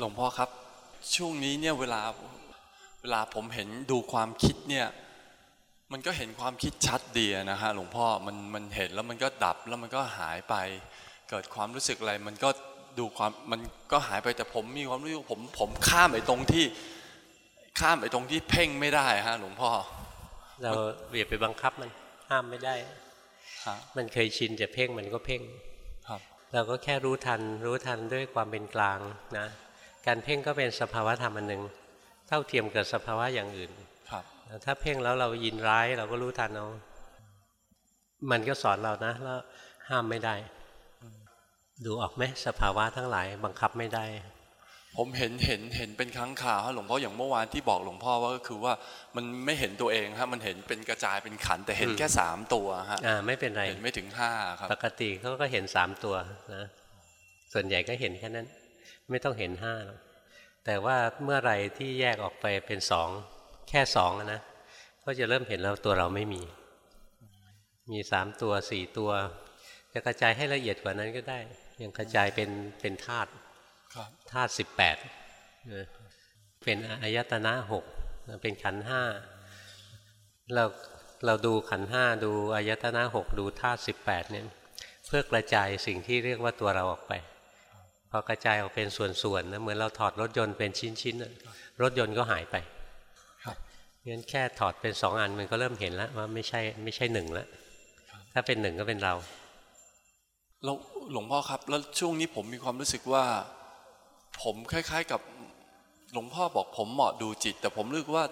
หลวงพ่อครับ ช่วงนี้เนี่ยเวลาเวลาผมเห็นดูความคิดเนี่ยมันก็เห็นความคิดชัดดีนะฮะหลวงพ่อมันมันเห็นแล้วมันก็ดับแล้วมันก็หายไป เกิดความรู้สึกอะไร มันก็ดูความมันก็หายไปแต่ผมมีความรู้สึกผมผมข้ามไปตรงที่ข้ามไปตรงที่เพ่งไม่ได้ฮะหลวงพ่อเราเบียดไปบังคับมันห้ามไม่ได้ฮะมันเคยชินจะเพ่งมันก็เพ่งครับเราก็แค่รู้ทันรู้ทันด้วยความเป็นกลางนะ การเพ่งก็เป็นสภาวะธรรมอันหนึ่งเท่าเทียมกับสภาวะอย่างอื่น ครับ ถ้าเพ่งแล้วเรายินร้ายเราก็รู้ทันเอามันก็สอนเรานะแล้วห้ามไม่ได้ ดูออกไหมสภาวะทั้งหลายบังคับไม่ได้ ผมเห็นเห็นเห็นเป็นครั้งข่าวฮะหลวงพ่ออย่างเมื่อวานที่บอกหลวงพ่อว่าก็คือว่ามันไม่เห็นตัวเองฮะมันเห็นเป็นกระจายเป็นขันธ์แต่เห็นแค่สามตัวฮะอ่าไม่เป็นไรเห็นไม่ถึงห้าครับปกติเขาก็เห็นสามตัวนะส่วนใหญ่ก็เห็นแค่นั้น ไม่ต้องเห็นห้าหรอกแต่ว่าเมื่อไหรที่แยกออกไปเป็นสองแค่สองอะนะก็จะเริ่มเห็นแล้วตัวเราไม่มี มีสามตัวสี่ตัว จะกระจายให้ละเอียดกว่านั้นก็ได้ ยังกระจายเป็นเป็นธาตุครับธาตุสิบแปดเป็นอายตนะหกเป็นขันธ์ห้าเราเราดูขันธ์ห้าดูอายตนะหกดูธาตุสิบแปดเนี่ยเพื่อกระจายสิ่งที่เรียกว่าตัวเราออกไป พอกระจายออกเป็นส่วนๆนะเหมือนเราถอดรถยนต์เป็นชิ้นๆน่ะรถยนต์ก็หายไปครับงั้นแค่ถอดเป็นสองอันมันก็เริ่มเห็นแล้วว่าไม่ใช่ไม่ใช่หนึ่งแล้วถ้าเป็นหนึ่งก็เป็นเราแล้วหลวงพ่อครับ แล้วช่วงนี้ผมมีความรู้สึกว่า ผมคล้าย ๆ กับหลวงพ่อบอกผมเหมาะดูจิต แต่ผมรู้สึกว่า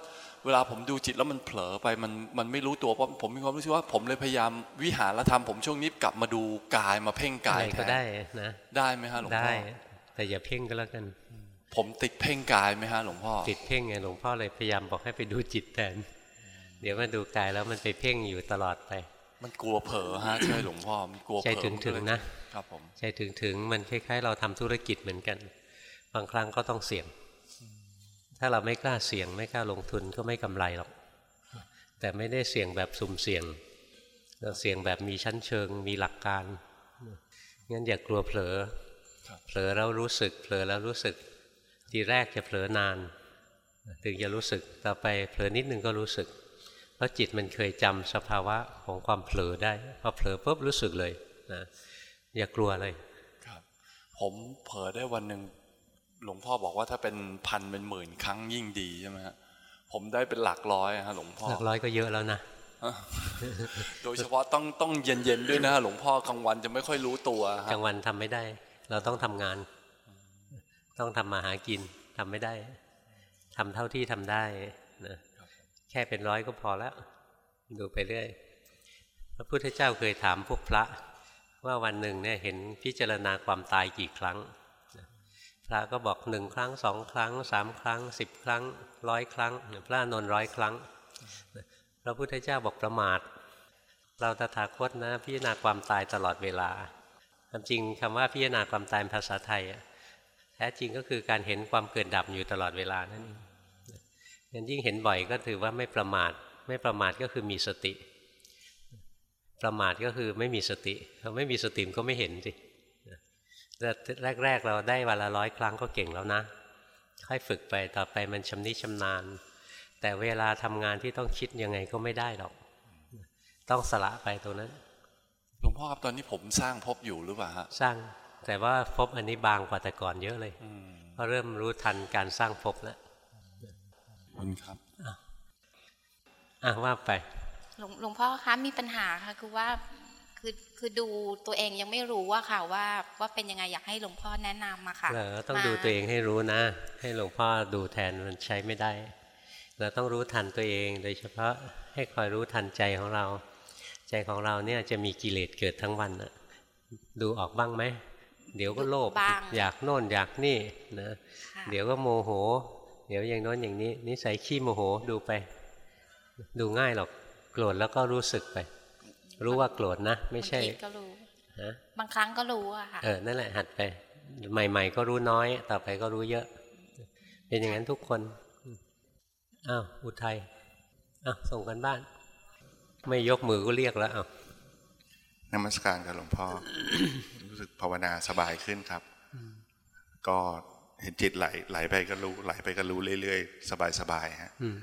เวลาผมดูจิตแล้วมันเผลอไปมันมันไม่รู้ตัวเพราะผมมีความรู้สึกว่าผมเลยพยายามวิหารธรรมผมช่วงนี้กลับมาดูกายมาเพ่งกายอะไรแทก็นได้นะได้ไหมฮะหลวงได้พ่อแต่อย่าเพ่งก็แล้วกัน ผมติดเพ่งกายไหมฮะหลวงพ่อติดเพ่งไงหลวงพ่อเลยพยายามบอกให้ไปดูจิตแทนเดี๋ยวมาดูกายแล้วมันไปเพ่งอยู่ตลอดไป มันกลัวเผลอฮะใช่หลวงพ่อมันกลัวเผลใจอถึงถึงๆนะครับผมใจถึงถึงๆมันคล้ายๆ เราทำธุรกิจเหมือนกัน บางครั้งก็ต้องเสี่ยง ถ้าเราไม่กล้าเสี่ยงไม่กล้าลงทุนก็ไม่กำไรหรอก แต่ไม่ได้เสี่ยงแบบสุ่มเสี่ยงเราเสี่ยงแบบมีชั้นเชิงมีหลักการงั้นอย่ากลัวเผลอ เผลอแล้วรู้สึก เผลอแล้วรู้สึก ทีแรกจะเผลอนาน ถึงจะรู้สึกต่อไปเผลอนิดนึงก็รู้สึก เพราะจิตมันเคยจำสภาวะของความเผลอได้พอเผลอปุ๊บรู้สึกเลยนะอย่ากลัวเลย ครับ ผมเผลอได้วันหนึ่ง หลวงพ่อบอกว่าถ้าเป็นพันเป็นหมื่นครั้งยิ่งดีใช่ไหมฮะผมได้เป็นหลักร้อยฮะหลวงพ่อหลักร้อยก็เยอะแล้วนะโดยเฉพาะต้องต้องเย็นๆด้วยนะฮะหลวงพ่อกลางวันจะไม่ค่อยรู้ตัวกฮะลางวันทำไม่ได้ เราต้องทำงาน ต้องทำมาหากินทำไม่ได้ทำเท่าที่ทำได้นะแค่เป็นร้อยก็พอแล้ว ดูไปเรื่อยพระพุทธเจ้าเคยถามพวกพระ ว่าวันหนึ่งเนี่ยเห็นพิจารณาความตายกี่ครั้ง พระก็บอกหนึ่งครั้งสองครั้งสามครั้งสิบครั้งร้อยครั้งพระอานนร้อยครั้งพระพุทธเจ้าบอกประมาท เราตถาคตนะ พิจารณาความตายตลอดเวลาความจริงคำว่าพิจารณาความตายภาษาไทยแท้จริงก็คือการเห็นความเกิดดับอยู่ตลอดเวลานั่นเองงั้นยิ่งเห็นบ่อยก็ถือว่าไม่ประมาท ไม่ประมาทก็คือมีสติ ประมาทก็คือไม่มีสติเราไม่มีสติมนก็ไม่เห็นสิ แต่แรกๆเราได้วันละร้อยครั้งก็เก่งแล้วนะ ค่อยฝึกไปต่อไปมันชำนิชำนาญ แต่เวลาทำงานที่ต้องคิดยังไงก็ไม่ได้หรอก ต้องสละไปตรงนั้นหลวงพ่อครับตอนนี้ผมสร้างภพอยู่หรือเปล่าฮะสร้างแต่ว่าภพอันนี้บางกว่าแต่ก่อนเยอะเลยอืมเพราะเริ่มรู้ทันการสร้างภพแล้วขอบคุณครับอะว่าไปหลวงหลวงพ่อคะมีปัญหาค่ะคือว่า คือคือดูตัวเองยังไม่รู้ว่าค่ะว่าว่าเป็นยังไงอยากให้หลวงพ่อแนะนำมาค่ะเออต้องมาดูตัวเองให้รู้นะ ให้หลวงพ่อดูแทนมันใช้ไม่ได้ เราต้องรู้ทันตัวเอง โดยเฉพาะให้คอยรู้ทันใจของเรา ใจของเราเนี่ยจะมีกิเลสเกิดทั้งวันนะดูออกบ้างไหมเดี๋ยวก็โลภบ้างอยากโน่นอยากนี่นะค่ะเดี๋ยวก็โมโห เดี๋ยวอย่างโน้นอย่างนี้นิสัยขี้โมโหดูไป ดูง่ายหรอกโกรธแล้วก็รู้สึกไป รู้ว่าโกรธนะ ไม่ใช่บางทีก็รู้ฮะบางครั้งก็รู้อะค่ะเออนั่นแหละหัดไป ใหม่ ๆ ก็รู้น้อย ต่อไปก็รู้เยอะ เป็นอย่างนั้นทุกคนอ้าวอุทัยอ้าวส่งกันบ้าน ไม่ยกมือก็เรียกแล้วอ้าวนมัสการครับหลวงพ่อ รู้สึกภาวนาสบายขึ้นครับ ก็เห็นจิตไหลไหลไปก็รู้ไหลไปก็รู้เรื่อยๆ สบายๆฮะอืม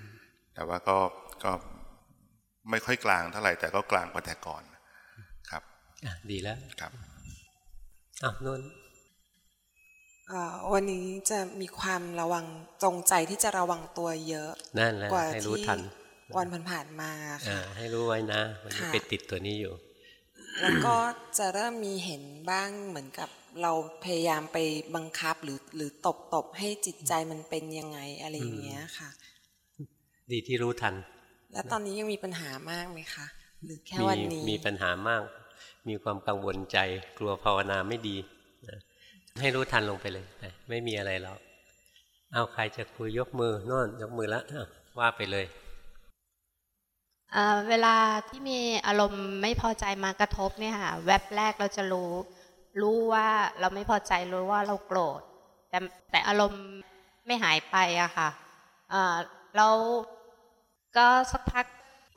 แต่ว่าก็ก็ ไม่ค่อยกลางเท่าไหร่แต่ก็กลางกว่าแต่ก่อนครับอะดีแล้วครับอ้าวนุ่นเอ่อวันนี้จะมีความระวังจงใจที่จะระวังตัวเยอะนั่นแหละกว่าให้รู้ที่ทันวันผ่านๆมาอ่าค่ะให้รู้ไว้นะวันนี้ค่ะไปติดตัวนี้อยู่ แล้วก็จะเริ่มมีเห็นบ้างเหมือนกับเราพยายามไปบังคับหรือหรือตบตบให้จิตใจมันเป็นยังไงอะไรอย่างเงี้ยค่ะ ดีที่รู้ทัน แล้วตอนนี้ยังมีปัญหามากไหมคะหรือแค่มีวันนี้มีปัญหามาก มีความกังวลใจกลัวภาวนาไม่ดีนะให้รู้ทันลงไปเลยนะไม่มีอะไรหรอกเอาใครจะคุยยกมือโน่นยกมือแล้วอะว่าไปเลยเอ่อเวลาที่มีอารมณ์ไม่พอใจมากระทบเนี่ยค่ะแวบแรกเราจะรู้ รู้ว่าเราไม่พอใจรู้ว่าเราโกรธแต่แต่อารมณ์ไม่หายไปอะค่ะเอ่อเรา ก็สักพัก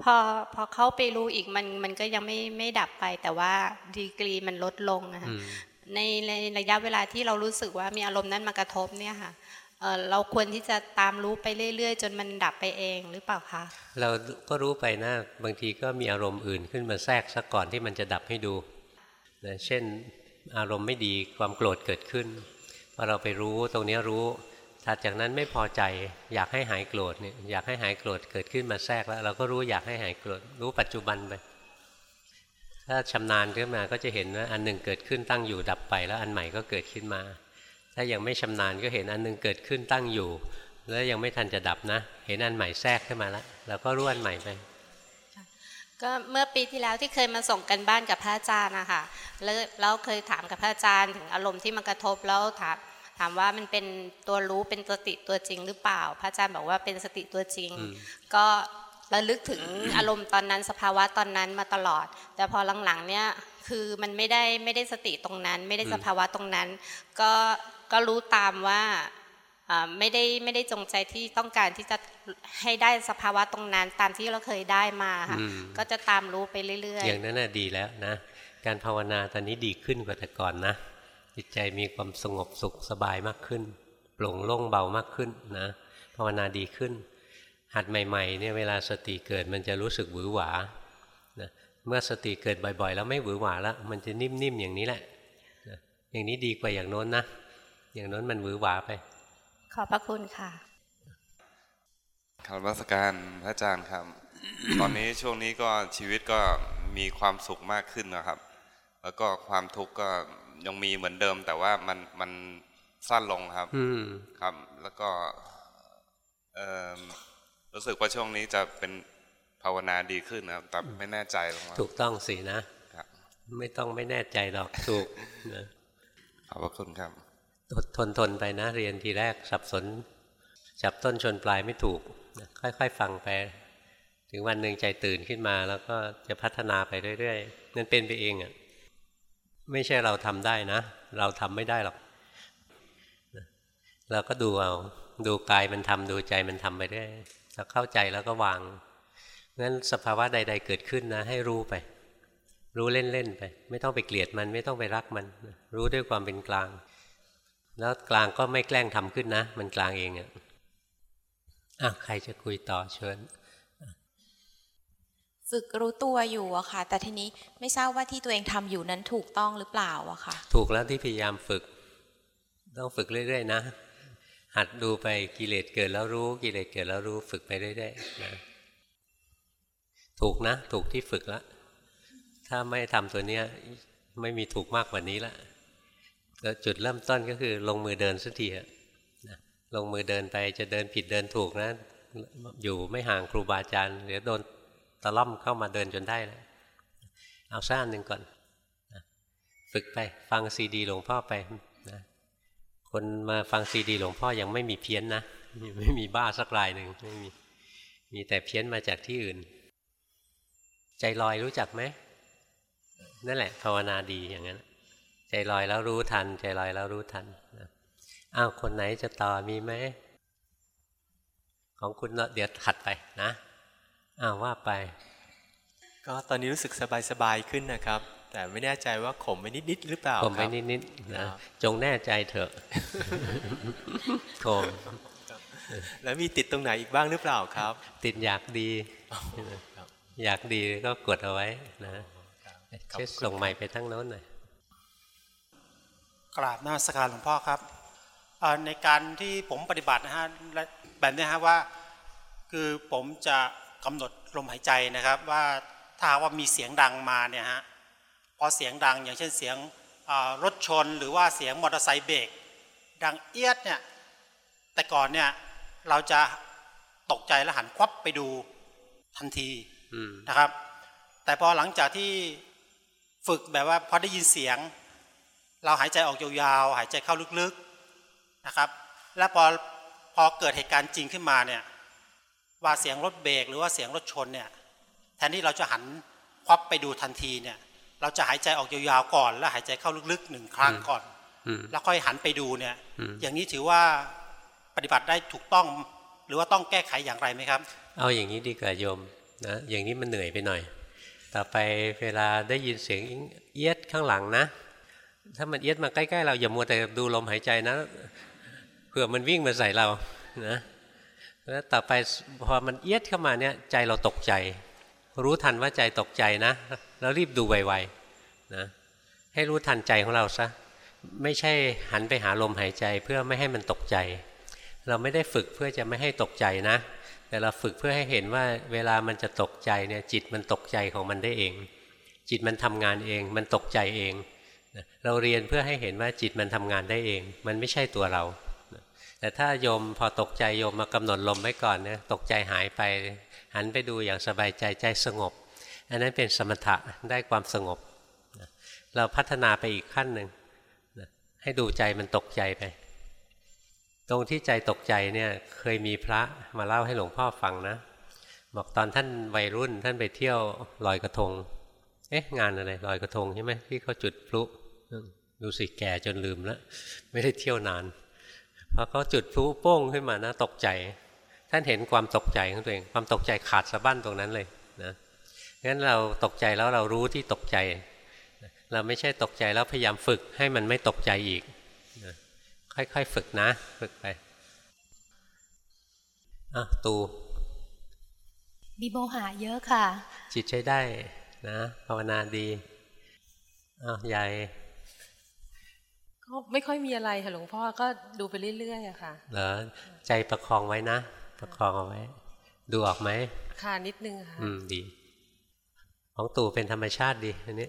พอพอเข้าไปรู้อีกมันมันก็ยังไม่ไม่ดับไป แต่ว่าดีกรีมันลดลงนะคะอืมในในระยะเวลาที่เรารู้สึกว่ามีอารมณ์นั้นมากระทบเนี่ยค่ะเอ่อเราควรที่จะตามรู้ไปเรื่อย ๆ จนมันดับไปเองหรือเปล่าคะเราก็รู้ไปนะบางทีก็มีอารมณ์อื่นขึ้นมาแทรกซะก่อนที่มันจะดับให้ดูนะเช่นอารมณ์ไม่ดีความโกรธเกิดขึ้นพอเราไปรู้ตรงเนี้ยรู้ ถัดจากนั้นไม่พอใจอยากให้หายโกรธเนี่ยอยากให้หายโกรธเกิดขึ้นมาแทรกแล้ว เราก็รู้อยากให้หายโกรธรู้ปัจจุบันไปถ้าชำนาญขึ้นมาก็จะเห็นว่าอันหนึ่งเกิดขึ้นตั้งอยู่ดับไป แล้วอันใหม่ก็เกิดขึ้นมา ถ้ายังไม่ชำนาญก็เห็นอันหนึ่งเกิดขึ้นตั้งอยู่ แล้วยังไม่ทันจะดับนะ เห็นอันใหม่แทรกขึ้นมาแล้วเราก็รู้อันใหม่ไปก็เมื่อปีที่แล้วที่เคยมาส่งกันบ้านกับพระอาจารย์นะคะแล้วแล้วเคยถามกับพระอาจารย์ถึงอารมณ์ที่มันกระทบแล้วถาม ถามว่ามันเป็นตัวรู้เป็นสติตัวจริงหรือเปล่า พระอาจารย์บอกว่าเป็นสติตัวจริงอืมก็ระลึกถึงอารมณ์ตอนนั้นสภาวะตอนนั้นมาตลอด แต่พอหลังๆเนี่ยคือมันไม่ได้ไม่ได้สติตรงนั้น ไม่ได้สภาวะตรงนั้น ก็ก็รู้ตามว่าอ่าไม่ได้ไม่ได้จงใจที่ต้องการที่จะให้ได้สภาวะตรงนั้น ตามที่เราเคยได้มาค่ะอืมก็จะตามรู้ไปเรื่อยอย่างนั้นน่ะดีแล้วนะ การภาวนาตอนนี้ดีขึ้นกว่าแต่ก่อนนะ จิตใจมีความสงบสุขสบายมากขึ้นโปร่งโล่งเบามากขึ้นนะภาวนาดีขึ้น หัดใหม่ๆเนี่ยเวลาสติเกิดมันจะรู้สึกหวือหวานะเมื่อสติเกิดบ่อย ๆ แล้วไม่หวือหวาแล้ว มันจะนิ่มๆอย่างนี้แหละนะอย่างนี้ดีกว่าอย่างโน้นนะอย่างโน้นมันหวือหวาไปๆขอบพระคุณค่ะคารวสการพระอาจารย์ครับ ตอนนี้ช่วงนี้ก็ชีวิตก็มีความสุขมากขึ้นนะครับ แล้วก็ความทุกข์ก็ ยังมีเหมือนเดิม แต่ว่ามันมันสั้นลงครับอืมครับ แล้วก็เอิ่มรู้สึกว่าช่วงนี้จะเป็นภาวนาดีขึ้นนะครับแต่ไม่แน่ใจลงมาถูกต้องสินะครับไม่ต้องไม่แน่ใจหรอกถูกนะขอบพระคุณครับอดทนทนไปนะเรียนทีแรกสับสนจับต้นชนปลายไม่ถูกนะค่อย ๆ ฟังไป ถึงวันหนึ่งใจตื่นขึ้นมา แล้วก็จะพัฒนาไปเรื่อยๆนั่นเป็นไปเองอะ่ะ ไม่ใช่เราทำได้นะ เราทำไม่ได้หรอกเราก็ดูเอาดูกายมันทำดูใจมันทำไปเรื่อยถ้าเข้าใจแล้วก็วางงั้นสภาวะใด ๆ เกิดขึ้นนะ ให้รู้ไป รู้เล่นๆไป ไม่ต้องไปเกลียดมันไม่ต้องไปรักมัน รู้ด้วยความเป็นกลาง แล้วกลางก็ไม่แกล้งทำขึ้นนะ มันกลางเองอะ่ะอะใครจะคุยต่อเชิญ ฝึกรู้ตัวอยู่อะค่ะ แต่ทีนี้ไม่ทราบว่าที่ตัวเองทำอยู่นั้นถูกต้องหรือเปล่าอะค่ะ ถูกแล้วที่พยายามฝึก ต้องฝึกเรื่อย ๆ นะ หัดดูไปกิเลสเกิดแล้วรู้ กิเลสเกิดแล้วรู้ฝึกไปเรื่อยๆนะถูกนะ ถูกที่ฝึกแล้วถ้าไม่ทำตัวเนี้ย ไม่มีถูกมากกว่านี้ละแล้วจุดเริ่มต้นก็คือลงมือเดินสักทีอะนะลงมือเดินไปจะเดินผิดเดินถูกนะ อยู่ไม่ห่างครูบาอาจารย์เดี๋ยวโดน ตะล่อมเข้ามาเดินจนได้แล้วเอาซ่านหนึ่งก่อนฝึกไปฟังซีดีหลวงพ่อไปนะคนมาฟังซีดีหลวงพ่อยังไม่มีเพี้ยนนะไม่มีบ้าสักรายหนึ่งไม่มีมีแต่เพี้ยนมาจากที่อื่น ใจลอยรู้จักไหมนั่นแหละภาวนาดีอย่างนั้น ใจลอยแล้วรู้ทัน ใจลอยแล้วรู้ทันนะอ้าวคนไหนจะต่อมีไหมของคุณเดี๋ยวถัดไปนะ อ้าวว่าไป ก็ตอนนี้รู้สึกสบายๆขึ้นนะครับ แต่ไม่แน่ใจว่าข่มไปนิดๆหรือเปล่าข่มไปครับนิดๆนะครับจงแน่ใจเถอะข่มแล้วมีติดตรงไหนอีกบ้างหรือเปล่าครับ ติดอยากดี อยากดีก็กดเอาไว้นะช่วยส่งใหม่ไปทั้งโน้นหน่อยกราบนมัสการหลวงพ่อครับเอ่อในการที่ผมปฏิบัตินะฮะและแบบนี้ฮะว่า คือผมจะ กำหนดลมหายใจนะครับว่าถ้าว่ามีเสียงดังมาเนี่ยฮะพอเสียงดังอย่างเช่นเสียงรถชนหรือว่าเสียงมอเตอร์ไซค์เบรกดังเอียดเนี่ยแต่ก่อนเนี่ยเราจะตกใจและหันควับไปดูทันทีนะครับ แต่พอหลังจากที่ฝึกแบบว่าพอได้ยินเสียง เราหายใจออกยาวๆหายใจเข้าลึกๆนะครับ และพอพอเกิดเหตุการณ์จริงขึ้นมาเนี่ย ว่าเสียงรถเบรกหรือว่าเสียงรถชนเนี่ยแทนที่เราจะหันควับไปดูทันทีเนี่ยเราจะหายใจออกยาวๆก่อน แล้วหายใจเข้าลึกๆหนึ่งครั้งก่อนอืมแล้วค่อยหันไปดูเนี่ยอืมอย่างนี้ถือว่าปฏิบัติได้ถูกต้อง หรือว่าต้องแก้ไขอย่างไรไหมครับ เอาอย่างนี้ดีกว่าโยมนะอย่างนี้มันเหนื่อยไปหน่อย ต่อไปเวลาได้ยินเสียงเอียดข้างหลังนะ ถ้ามันเอียดมาใกล้ๆเราอย่ามัวแต่ดูลมหายใจนะเผื่อมันวิ่งมาใส่เรานะ แล้วต่อไปพอมันเอียดเข้ามาเนี่ยใจเราตกใจ รู้ทันว่าใจตกใจนะ แล้วรีบดูไวๆนะให้รู้ทันใจของเราซะไม่ใช่หันไปหาลมหายใจเพื่อไม่ให้มันตกใจ เราไม่ได้ฝึกเพื่อจะไม่ให้ตกใจนะ แต่เราฝึกเพื่อให้เห็นว่าเวลามันจะตกใจเนี่ยจิตมันตกใจของมันได้เอง จิตมันทำงานเอง มันตกใจเอง เราเรียนเพื่อให้เห็นว่าจิตมันทำงานได้เอง มันไม่ใช่ตัวเรา แต่ถ้าโยมพอตกใจโยมมากำหนดลมไว้ก่อนเนี่ยตกใจหายไป หันไปดูอย่างสบายใจใจสงบ อันนั้นเป็นสมถะได้ความสงบ เราพัฒนาไปอีกขั้นหนึ่งให้ดูใจมันตกใจไป ตรงที่ใจตกใจเนี่ยเคยมีพระมาเล่าให้หลวงพ่อฟังนะ บอกตอนท่านวัยรุ่นท่านไปเที่ยวลอยกระทง เอ๊ะงานอะไรลอยกระทงใช่ไหมที่เขาจุดพลุดูสิแก่จนลืมแล้วไม่ได้เที่ยวนาน พอเขาจุดพลุโป้งขึ้นมานะตกใจ ท่านเห็นความตกใจของตัวเอง ความตกใจขาดสะบั้นตรงนั้นเลยนะงั้นเราตกใจแล้วเรารู้ที่ตกใจ เราไม่ใช่ตกใจแล้วพยายามฝึกให้มันไม่ตกใจอีกนะค่อยๆฝึกนะ ฝึกไปอะตูมีโมหะเยอะค่ะ จิตใช้ได้นะภาวนาดีอ้าวยาย ก็ไม่ค่อยมีอะไรค่ะหลวงพ่อก็ดูไปเรื่อยๆอะค่ะเหรอใจประคองไว้นะ ประคองเอาไว้ ดูออกไหมค่ะนิดนึงค่ะอืมดี ของตู่เป็นธรรมชาติดีอันนี้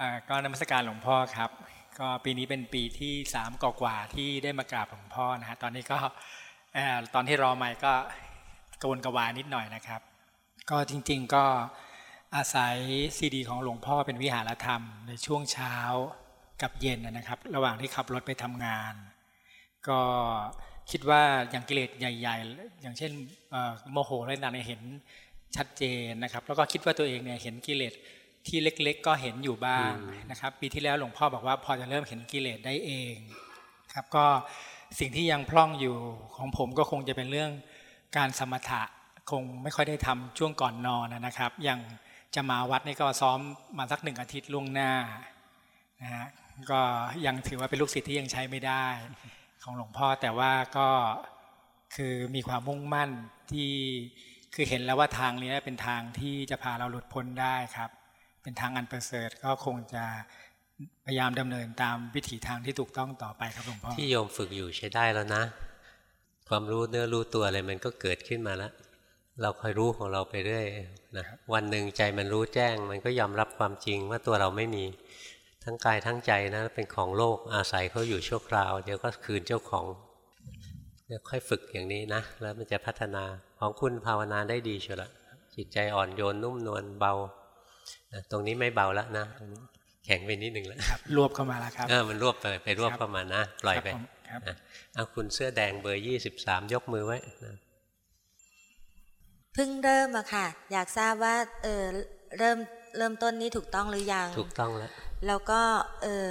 อ่าก็นมัสการหลวงพ่อครับ ก็ปีนี้เป็นปีที่สามกว่าๆที่ได้มากราบหลวงพ่อนะฮะตอนนี้ก็เอ่อตอนที่รอใหม่ก็กระวนกระวายนิดหน่อยนะครับ ก็จริง ๆก็อาศัยซีดี ของหลวงพ่อเป็นวิหารธรรมในช่วงเช้า กับเย็นนะครับ ระหว่างที่ขับรถไปทำงาน ก็คิดว่าอย่างกิเลสใหญ่ ๆ อย่างเช่นเอ่อโมโหอะไรต่างๆเนี่ยเห็นชัดเจนนะครับ แล้วก็คิดว่าตัวเองเนี่ยเห็นกิเลสที่เล็กๆ ก็เห็นอยู่บ้างนะครับ ปีที่แล้วหลวงพ่อบอกว่าพอจะเริ่มเห็นกิเลสได้เองครับก็สิ่งที่ยังพร่องอยู่ของผมก็คงจะเป็นเรื่องการสมถะคงไม่ค่อยได้ทำช่วงก่อนนอนนะครับ อย่างจะมาวัดนี่ก็ซ้อมมาสักหนึ่งอาทิตย์ล่วงหน้านะฮะ ก็ยังถือว่าเป็นลูกศิษย์ที่ยังใช้ไม่ได้ ของหลวงพ่อแต่ว่าก็คือมีความมุ่งมั่นที่คือเห็นแล้วว่าทางนี้เป็นทางที่จะพาเราหลุดพ้นได้ครับ เป็นทางอันประเสริฐก็คงจะพยายามดำเนินตามวิถีทางที่ถูกต้องต่อไปครับหลวงพ่อที่โยมฝึกอยู่ใช้ได้แล้วนะ ความรู้เนื้อรู้ตัวอะไรมันก็เกิดขึ้นมาแล้วเราคอยรู้ของเราไปเรื่อยนะวันหนึ่งใจมันรู้แจ้ง มันก็ยอมรับความจริงว่าตัวเราไม่มี ทั้งกายทั้งใจนะเป็นของโลกอาศัยเขาอยู่ชั่วคราว เดี๋ยวก็คืนเจ้าของเดี๋ยวค่อยฝึกอย่างนี้นะ แล้วมันจะพัฒนาของคุณภาวนาได้ดีเชียวละจิตใจอ่อนโยนนุ่มนวลเบานะตรงนี้ไม่เบาแล้วนะตรงนี้แข็งไปนิดหนึ่งแล้วครับรวบเข้ามาแล้วครับเออมันรวบไปไปรวบเข้ามานะปล่อยไปครับผมครับนะเอาคุณเสื้อแดงเบอร์ยี่สิบสามยกมือไว้นะเพิ่งเริ่มอะค่ะ อยากทราบว่าเออเริ่มเริ่มต้นนี้ถูกต้องหรือยัง ถูกต้องแล้ว แล้วก็เออ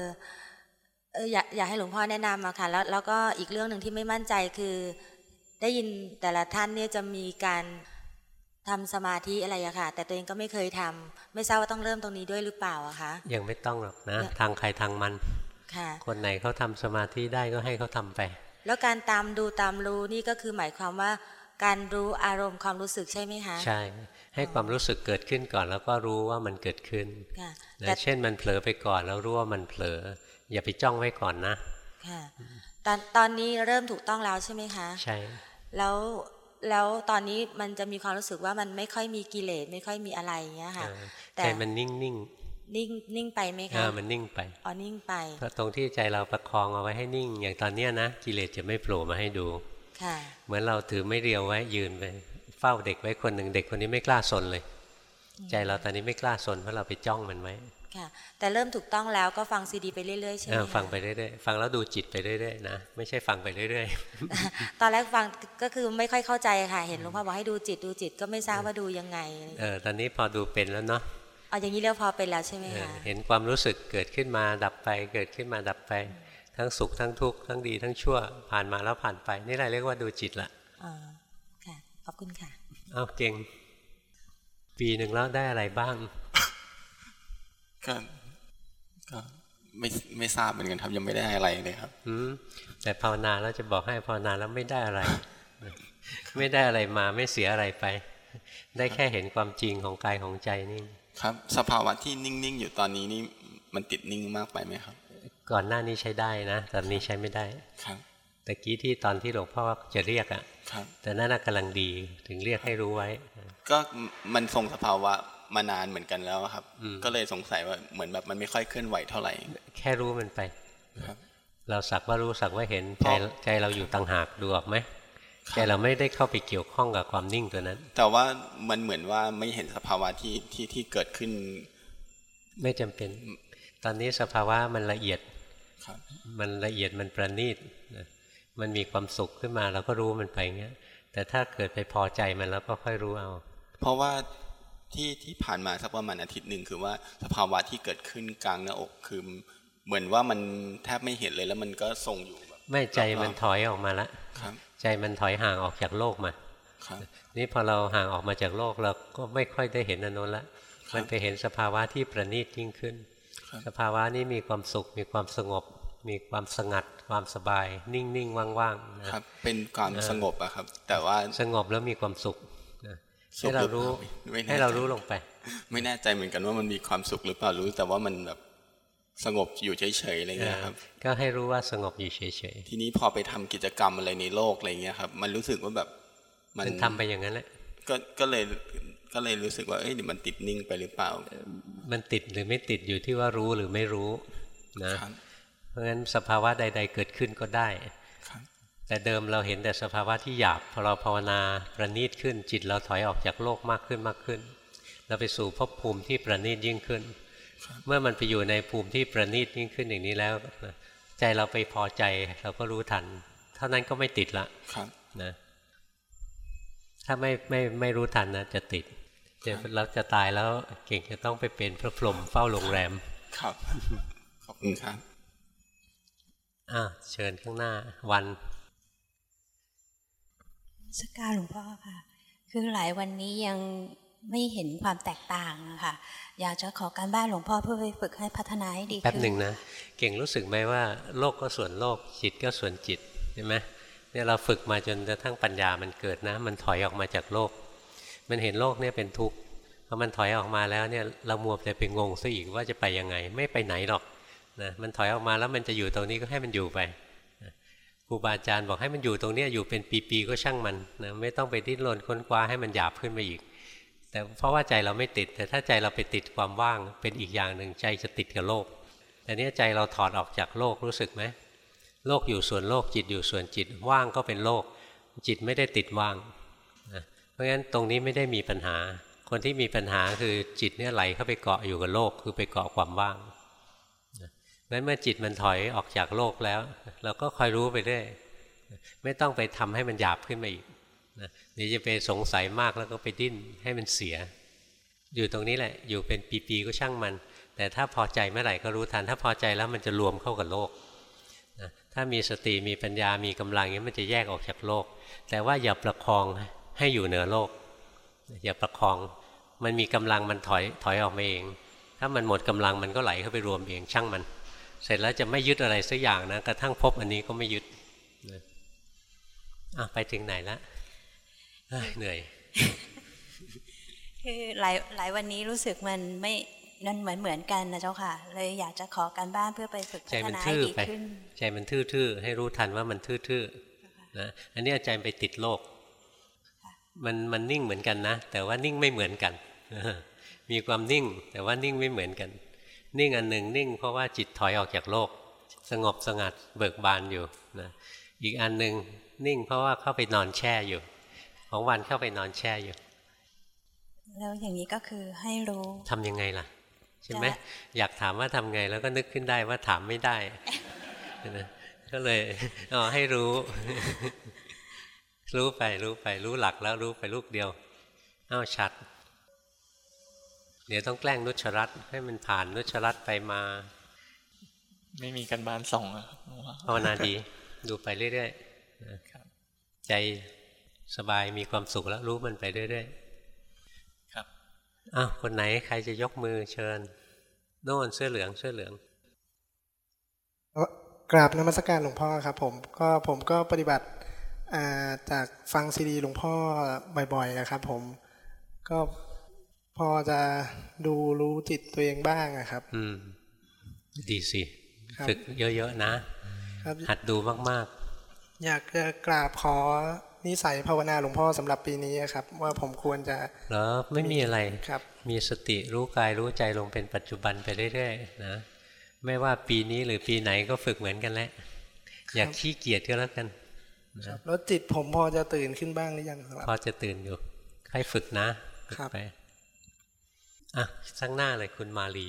เอออยากอยากให้หลวงพ่อแนะนำอะค่ะแล้วแล้วก็อีกเรื่องหนึ่งที่ไม่มั่นใจคือ ได้ยินแต่ละท่านเนี่ยจะมีการทำสมาธิอะไรอะค่ะ แต่ตัวเองก็ไม่เคยทำไม่ทราบว่าต้องเริ่มตรงนี้ด้วยหรือเปล่าอะคะยังไม่ต้องหรอกนะ ทางใครทางมันค่ะคนไหนเขาทำสมาธิได้ก็ให้เขาทำไป แล้วการตามดูตามรู้นี่ก็คือหมายความว่า การรู้อารมณ์ความรู้สึกใช่ไหมคะใช่ ให้ความรู้สึกเกิดขึ้นก่อนแล้วก็รู้ว่ามันเกิดขึ้นค่ะแต่เช่นมันเผลอไปก่อนแล้วรู้ว่ามันเผลอ อย่าไปจ้องไว้ก่อนนะค่ะตอนตอนนี้เริ่มถูกต้องแล้วใช่ไหมคะ ใช่ แล้วแล้วตอนนี้มันจะมีความรู้สึกว่ามันไม่ค่อยมีกิเลสไม่ค่อยมีอะไรอย่างเงี้ยค่ะแต่ใจมันนิ่งนิ่งนิ่งนิ่งไปไหมๆคะอ่ามันนิ่งไปอ๋อนิ่งไปเพราะตรงที่ใจเราประคองเอาไว้ให้นิ่ง อย่างตอนเนี้ยนะกิเลสจะไม่โผล่มาให้ดูค่ะเหมือนเราถือไม่เรียวไว้ยืนไปเฝ้าเด็กไว้คนหนึ่งเด็กคนนี้ไม่กล้าสนเลย ใจเราตอนนี้ไม่กล้าสนเพราะเราไปจ้องมันไว้ค่ะแต่เริ่มถูกต้องแล้วก็ฟังซีดีไปเรื่อยๆใช่ไหมอ่าคะฟังไปเรื่อยๆฟังแล้วดูจิตไปเรื่อยๆนะไม่ใช่ฟังไปเรื่อยตอนแรกฟังก็คือไม่ค่อยเข้าใจค่ะ เห็นหลวงพ่อบอกให้ดูจิตดูจิตก็ไม่ทราบว่าดูยังไงๆเออตอนนี้พอดูเป็นแล้วเนาะเอาอย่างนี้เรียกพอเป็นแล้วใช่ไหมเออคะเห็นความรู้สึกเกิดขึ้นมาดับไป เกิดขึ้นมาดับไป ทั้งสุขทั้งทุกข์ทั้งดีทั้งชั่วผ่านมาแล้วผ่านไป นี่แหละเรียกว่าดูจิตละอ๋อค่ะ ขอบคุณค่ะเอาเก่ง ปีหนึ่งแล้วได้อะไรบ้างก็ก็ไม่ไม่ทราบเหมือนกันครับยังไม่ได้อะไรเลยครับ อืมแต่ภาวนาแล้วจะบอกให้ภาวนาแล้วไม่ได้อะไร ไม่ได้อะไรมาไม่เสียอะไรไป ได้แค่เห็นความจริงของกายของใจนี่ครับ สภาวะที่นิ่งๆอยู่ตอนนี้นี่มันติดนิ่งมากไปไหมครับ ก่อนหน้านี้ใช้ได้นะตอนนี้ใช้ไม่ได้ ครับแต่กี้ที่ตอนที่หลวงพ่อจะเรียกอะครับ แต่นั่นนะกำลังดีถึงเรียกให้รู้ไว้ ก็มันทรงสภาวะมานานเหมือนกันแล้วครับอืมก็เลยสงสัยว่าเหมือนแบบมันไม่ค่อยเคลื่อนไหวเท่าไหร่ แค่รู้มันไปครับเราสักว่ารู้สักว่าเห็นเพใจราะใจเราอยู่ต่างหากดูออกไหมใจเราไม่ได้เข้าไปเกี่ยวข้องกับความนิ่งตัวนั้น แต่ว่ามันเหมือนว่าไม่เห็นสภาวะที่ที่ที่เกิดขึ้น ไม่จำเป็น ตอนนี้สภาวะมันละเอียดครับมันละเอียดมันประณีตนะ มันมีความสุขขึ้นมาเราก็รู้มันไปเงี้ย แต่ถ้าเกิดไปพอใจมันแล้วก็ค่อยรู้เอา เพราะว่าที่ที่ผ่านมาสักประมาณอาทิตย์หนึ่งคือว่าสภาวะที่เกิดขึ้นกลางหน้าอกคือเหมือนว่ามันแทบไม่เห็นเลยแล้วมันก็ทรงอยู่แบบไม่ใจมันถอยออกมาละครับใจมันถอยห่างออกจากโลกมาครับนี่พอเราห่างออกมาจากโลกเราก็ไม่ค่อยได้เห็นอนนนละมันไปเห็นสภาวะที่ประณีตยิ่งขึ้นครับสภาวะนี้มีความสุขมีความสงบ มีความสงัดความสบาย นิ่งๆว่างๆนะครับ เป็นความเออสงบอะครับ แต่ว่าสงบแล้วมีความสุขนะสุให้ขเราหรือรู้เปล่าไม่แน่ให้เราใจรู้ลงไป ไม่แน่ใจเหมือนกันว่ามันมีความสุขหรือเปล่ารู้ แต่ว่ามันแบบสงบอยู่เฉยๆอะไรเงี้ยครับ ก็ให้รู้ว่าสงบอยู่เฉยทีนี้พอไปทำกิจกรรมอะไรในโลกอะไรเงี้ยครับ มันรู้สึกว่าแบบๆมันทำไปอย่างนั้นแหละก็ก็เลยก็เลยรู้สึกว่าเอ้ยเดี๋ยวมันติดนิ่งไปหรือเปล่า มันติดหรือไม่ติดอยู่ที่ว่ารู้หรือไม่รู้นะเพ ราะฉะนั้นสภาวะใด ๆ เกิดขึ้นก็ได้ครับแต่เดิมเราเห็นแต่สภาวะที่หยาบพอเราภาวนาประณีตขึ้น จิตเราถอยออกจากโลกมากขึ้นมากขึ้น เราไปสู่ภพภูมิที่ประณีตยิ่งขึ้น เมื่อมันไปอยู่ในภูมิที่ประณีตยิ่งขึ้นอย่างนี้แล้วนะใจเราไปพอใจเราก็รู้ทัน เท่านั้นก็ไม่ติดละครับนะถ้าไม่ไม่ไม่รู้ทันนะจะติดเดี๋ยวเราจะตายแล้วเก่งจะต้องไปเป็นพระพรหมเฝ้าโรงแรมครับขอบคุณครับ อะเชิญข้างหน้าวันสกการหลวงพ่อค่ะ คือหลายวันนี้ยังไม่เห็นความแตกต่างอะค่ะอยากจะขอการบ้านหลวงพ่อเพื่อไปฝึกให้พัฒนาให้ดีแป๊บขึ้นหนึ่งนะ เก่งรู้สึกไหมว่าโลกก็ส่วนโลกจิตก็ส่วนจิตใช่ไหมเนี่ยเราฝึกมาจนกระทั่งปัญญามันเกิดนะ มันถอยออกมาจากโลก มันเห็นโลกเนี่ยเป็นทุกข์พอมันถอยออกมาแล้วเนี่ยเรามัวแต่ไปงงซะอีกว่าจะไปยังไง ไม่ไปไหนหรอก นะมันถอยออกมาแล้วมันจะอยู่ตรงนี้ก็ให้มันอยู่ไปครูบาอาจารย์บอกให้มันอยู่ตรงนี้อยู่เป็นปีๆก็ช่างมันนะไม่ต้องไปดิ้นรนค้นคว้าให้มันหยาบขึ้นไปอีก แต่เพราะว่าใจเราไม่ติด แต่ถ้าใจเราไปติดความว่างเป็นอีกอย่างหนึ่งใจจะติดกับโลกแต่เนี้ยใจเราถอดออกจากโลกรู้สึกไหมโลกอยู่ส่วนโลกจิตอยู่ส่วนจิตว่างก็เป็นโลก จิตไม่ได้ติดว่างนะเพราะงั้นตรงนี้ไม่ได้มีปัญหา คนที่มีปัญหาคือจิตเนี่ยไหลเข้าไปเกาะอยู่กับโลก คือไปเกาะความว่าง นั้นเมื่อจิตมันถอยออกจากโลกแล้ว เราก็คอยรู้ไปเรื่อยไม่ต้องไปทำให้มันหยาบขึ้นมาอีกนะเดี๋ยวจะไปสงสัยมากแล้วก็ไปดิ้นให้มันเสีย อยู่ตรงนี้แหละ อยู่เป็นปีๆก็ช่างมัน แต่ถ้าพอใจเมื่อไหร่ก็รู้ทัน ถ้าพอใจแล้วมันจะรวมเข้ากับโลกนะถ้ามีสติมีปัญญามีกำลังอย่างนี้มันจะแยกออกจากโลก แต่ว่าอย่าประคองให้อยู่เหนือโลก อย่าประคอง มันมีกำลังมันถอยถอยออกมาเอง ถ้ามันหมดกำลังมันก็ไหลเข้าไปรวมเองช่างมัน เสร็จแล้วจะไม่ยึดอะไรสักอย่างนะกระทั่งพบอันนี้ก็ไม่ยึดนะอะไปถึงไหนละเหนื่อย คือหลายหลายวันนี้รู้สึกมันไม่นั่นเหมือนเหมือนกันนะเจ้าค่ะ เลยอยากจะขอการบ้านเพื่อไปฝึกใจพัฒมันนาทื่ให้อดีไปขึ้นใจมันทื่อๆให้รู้ทันว่ามันทื่อๆนะอันนี้ใจไปติดโลก มันมันนิ่งเหมือนกันนะ แต่ว่านิ่งไม่เหมือนกันมีความนิ่ง แต่ว่านิ่งไม่เหมือนกัน นิ่งอันหนึ่งนิ่งเพราะว่าจิตถอยออกจากโลก สงบสงัดเบิกบานอยู่นะอีกอันหนึ่งนิ่งเพราะว่าเข้าไปนอนแช่อยู่ ของวันเข้าไปนอนแช่อยู่ แล้วอย่างนี้ก็คือให้รู้ทำยังไงล่ะ ใช่ไหมจะอยากถามว่าทำไงแล้วก็นึกขึ้นได้ว่าถามไม่ได้นะก็เลยอ๋อให้รู้ รู้ไปรู้ไปรู้หลักแล้วรู้ไปลูกเดียวอ้าวชัด เดี๋ยวต้องแกล้งนุชรัตน์ให้มันผ่านนุชรัตน์ไปมา ไม่มีกันบ้านส่งอะครับภาวนาดี ดูไปเรื่อยๆนะใจสบายมีความสุขแล้วรู้มันไปเรื่อยๆครับอ้าวคนไหนใครจะยกมือเชิญ โน่นเสื้อเหลืองเสื้อเหลืองกราบนมัสการหลวงพ่อครับผมก็ผมก็ปฏิบัติอ่าจากฟังซีดีหลวงพ่อบ่อยๆอะครับผมก็ พอจะดูรู้จิตตัวเองบ้างอะครับ อืม ดีสิครับฝึกเยอะๆนะครับหัดดูมากอยากจะกราบขอนิสัยภาวนาหลวงพ่อสำหรับปีนี้อะครับ ว่าผมควรจะๆแล้วไม่มีอะไรครับ มีสติรู้กายรู้ใจลงเป็นปัจจุบันไปเรื่อยๆนะไม่ว่าปีนี้หรือปีไหนก็ฝึกเหมือนกันแหละอยากขี้เกียจก็แล้วกันนะแล้วจิตผมพอจะตื่นขึ้นบ้างหรือยังครับ พอจะตื่นอยู่ให้ฝึกนะฝึกครับไป อะข้างหน้าเลยคุณมาลี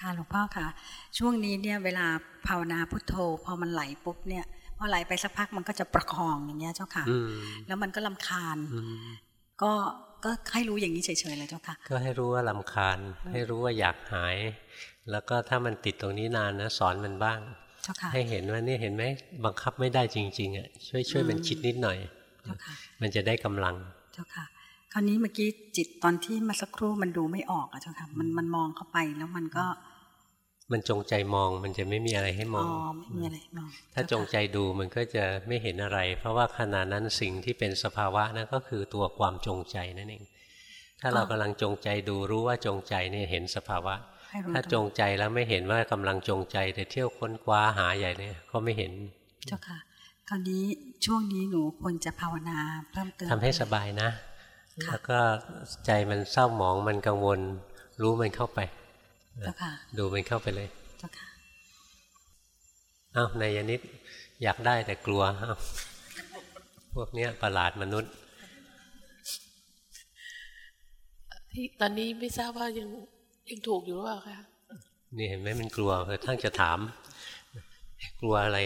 ค่ะหลวงพ่อค่ะ ช่วงนี้เนี่ยเวลาภาวนาพุทโธ พอมันไหลปุ๊บเนี่ยพอไหลไปสักพักมันก็จะประคองอย่างเงี้ยเจ้าค่ะอืมแล้วมันก็ลำคาญอืมก็ก็ให้รู้อย่างนี้เฉยๆเลยเจ้าค่ะ ก็ให้รู้ว่าลำคาญ ให้รู้ว่าอยากหาย แล้วก็ถ้ามันติดตรงนี้นานนะสอนมันบ้างเจ้าค่ะให้เห็นว่านี่เห็นไหมบังคับไม่ได้จริง ๆอะช่วยช่วยมันอืมคิดนิดหน่อยเจ้าค่ะมันจะได้กำลังเจ้าค่ะ คราวนี้เมื่อกี้จิตตอนที่มาสักครู่มันดูไม่ออกอะเจ้าค่ะมันมันมองเข้าไปแล้วมันก็ มันจงใจมองมันจะไม่มีอะไรให้มอ๋อองไม่มีอะไรมองถ้าจงใจดูมันก็จะไม่เห็นอะไร เพราะว่าขณะนั้นสิ่งที่เป็นสภาวะนั่นก็คือตัวความจงใจนั่นเองถ้าเรากำลังจงใจดูรู้ว่าจงใจเนี่ยเห็นสภาวะให้รู้ถ้าจงใจแล้วไม่เห็นว่ากำลังจงใจแต่เที่ยวค้นคว้าหาใหญ่เนี่ยก็ไม่เห็นเจ้าค่ะคราวนี้ช่วงนี้หนูควรจะภาวนาเพิ่มเติมทำให้สบายนะ แล้วก็ใจมันเศร้าหมองมันกังวล รู้มันเข้าไปเจ้าค่ะดูมันเข้าไปเลยเจ้าค่ะอ้าวนายนิดอยากได้แต่กลัวอ้าวพวกเนี้ยประหลาดมนุษย์ ที่ตอนนี้ไม่ทราบว่ายังยังถูกอยู่หรือเปล่าคะนี่เห็นไหมมันกลัวกระทั่งจะถาม กลัวอะไร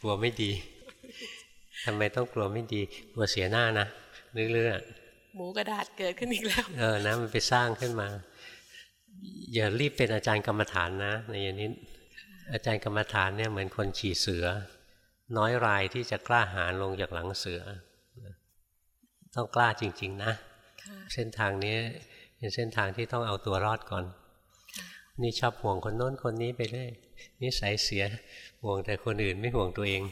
กลัวไม่ดีทำไมต้องกลัวไม่ดี กลัวเสียหน้านะเรื่อย หมูกระดาษเกิดขึ้นอีกแล้วๆเออนะมันไปสร้างขึ้นมา อย่ารีบเป็นอาจารย์กรรมฐานนะในยานิดอาจารย์กรรมฐานเนี่ยเหมือนคนขี่เสือ น้อยรายที่จะกล้าหาญลงจากหลังเสือ ต้องกล้าจริง ๆ นะ เส้นทางนี้เป็นเส้นทางที่ต้องเอาตัวรอดก่อน นี่ชอบห่วงคนโน้นคนนี้ไปเรื่อยนิสัยเสียห่วงแต่คนอื่นไม่ห่วงตัวเอง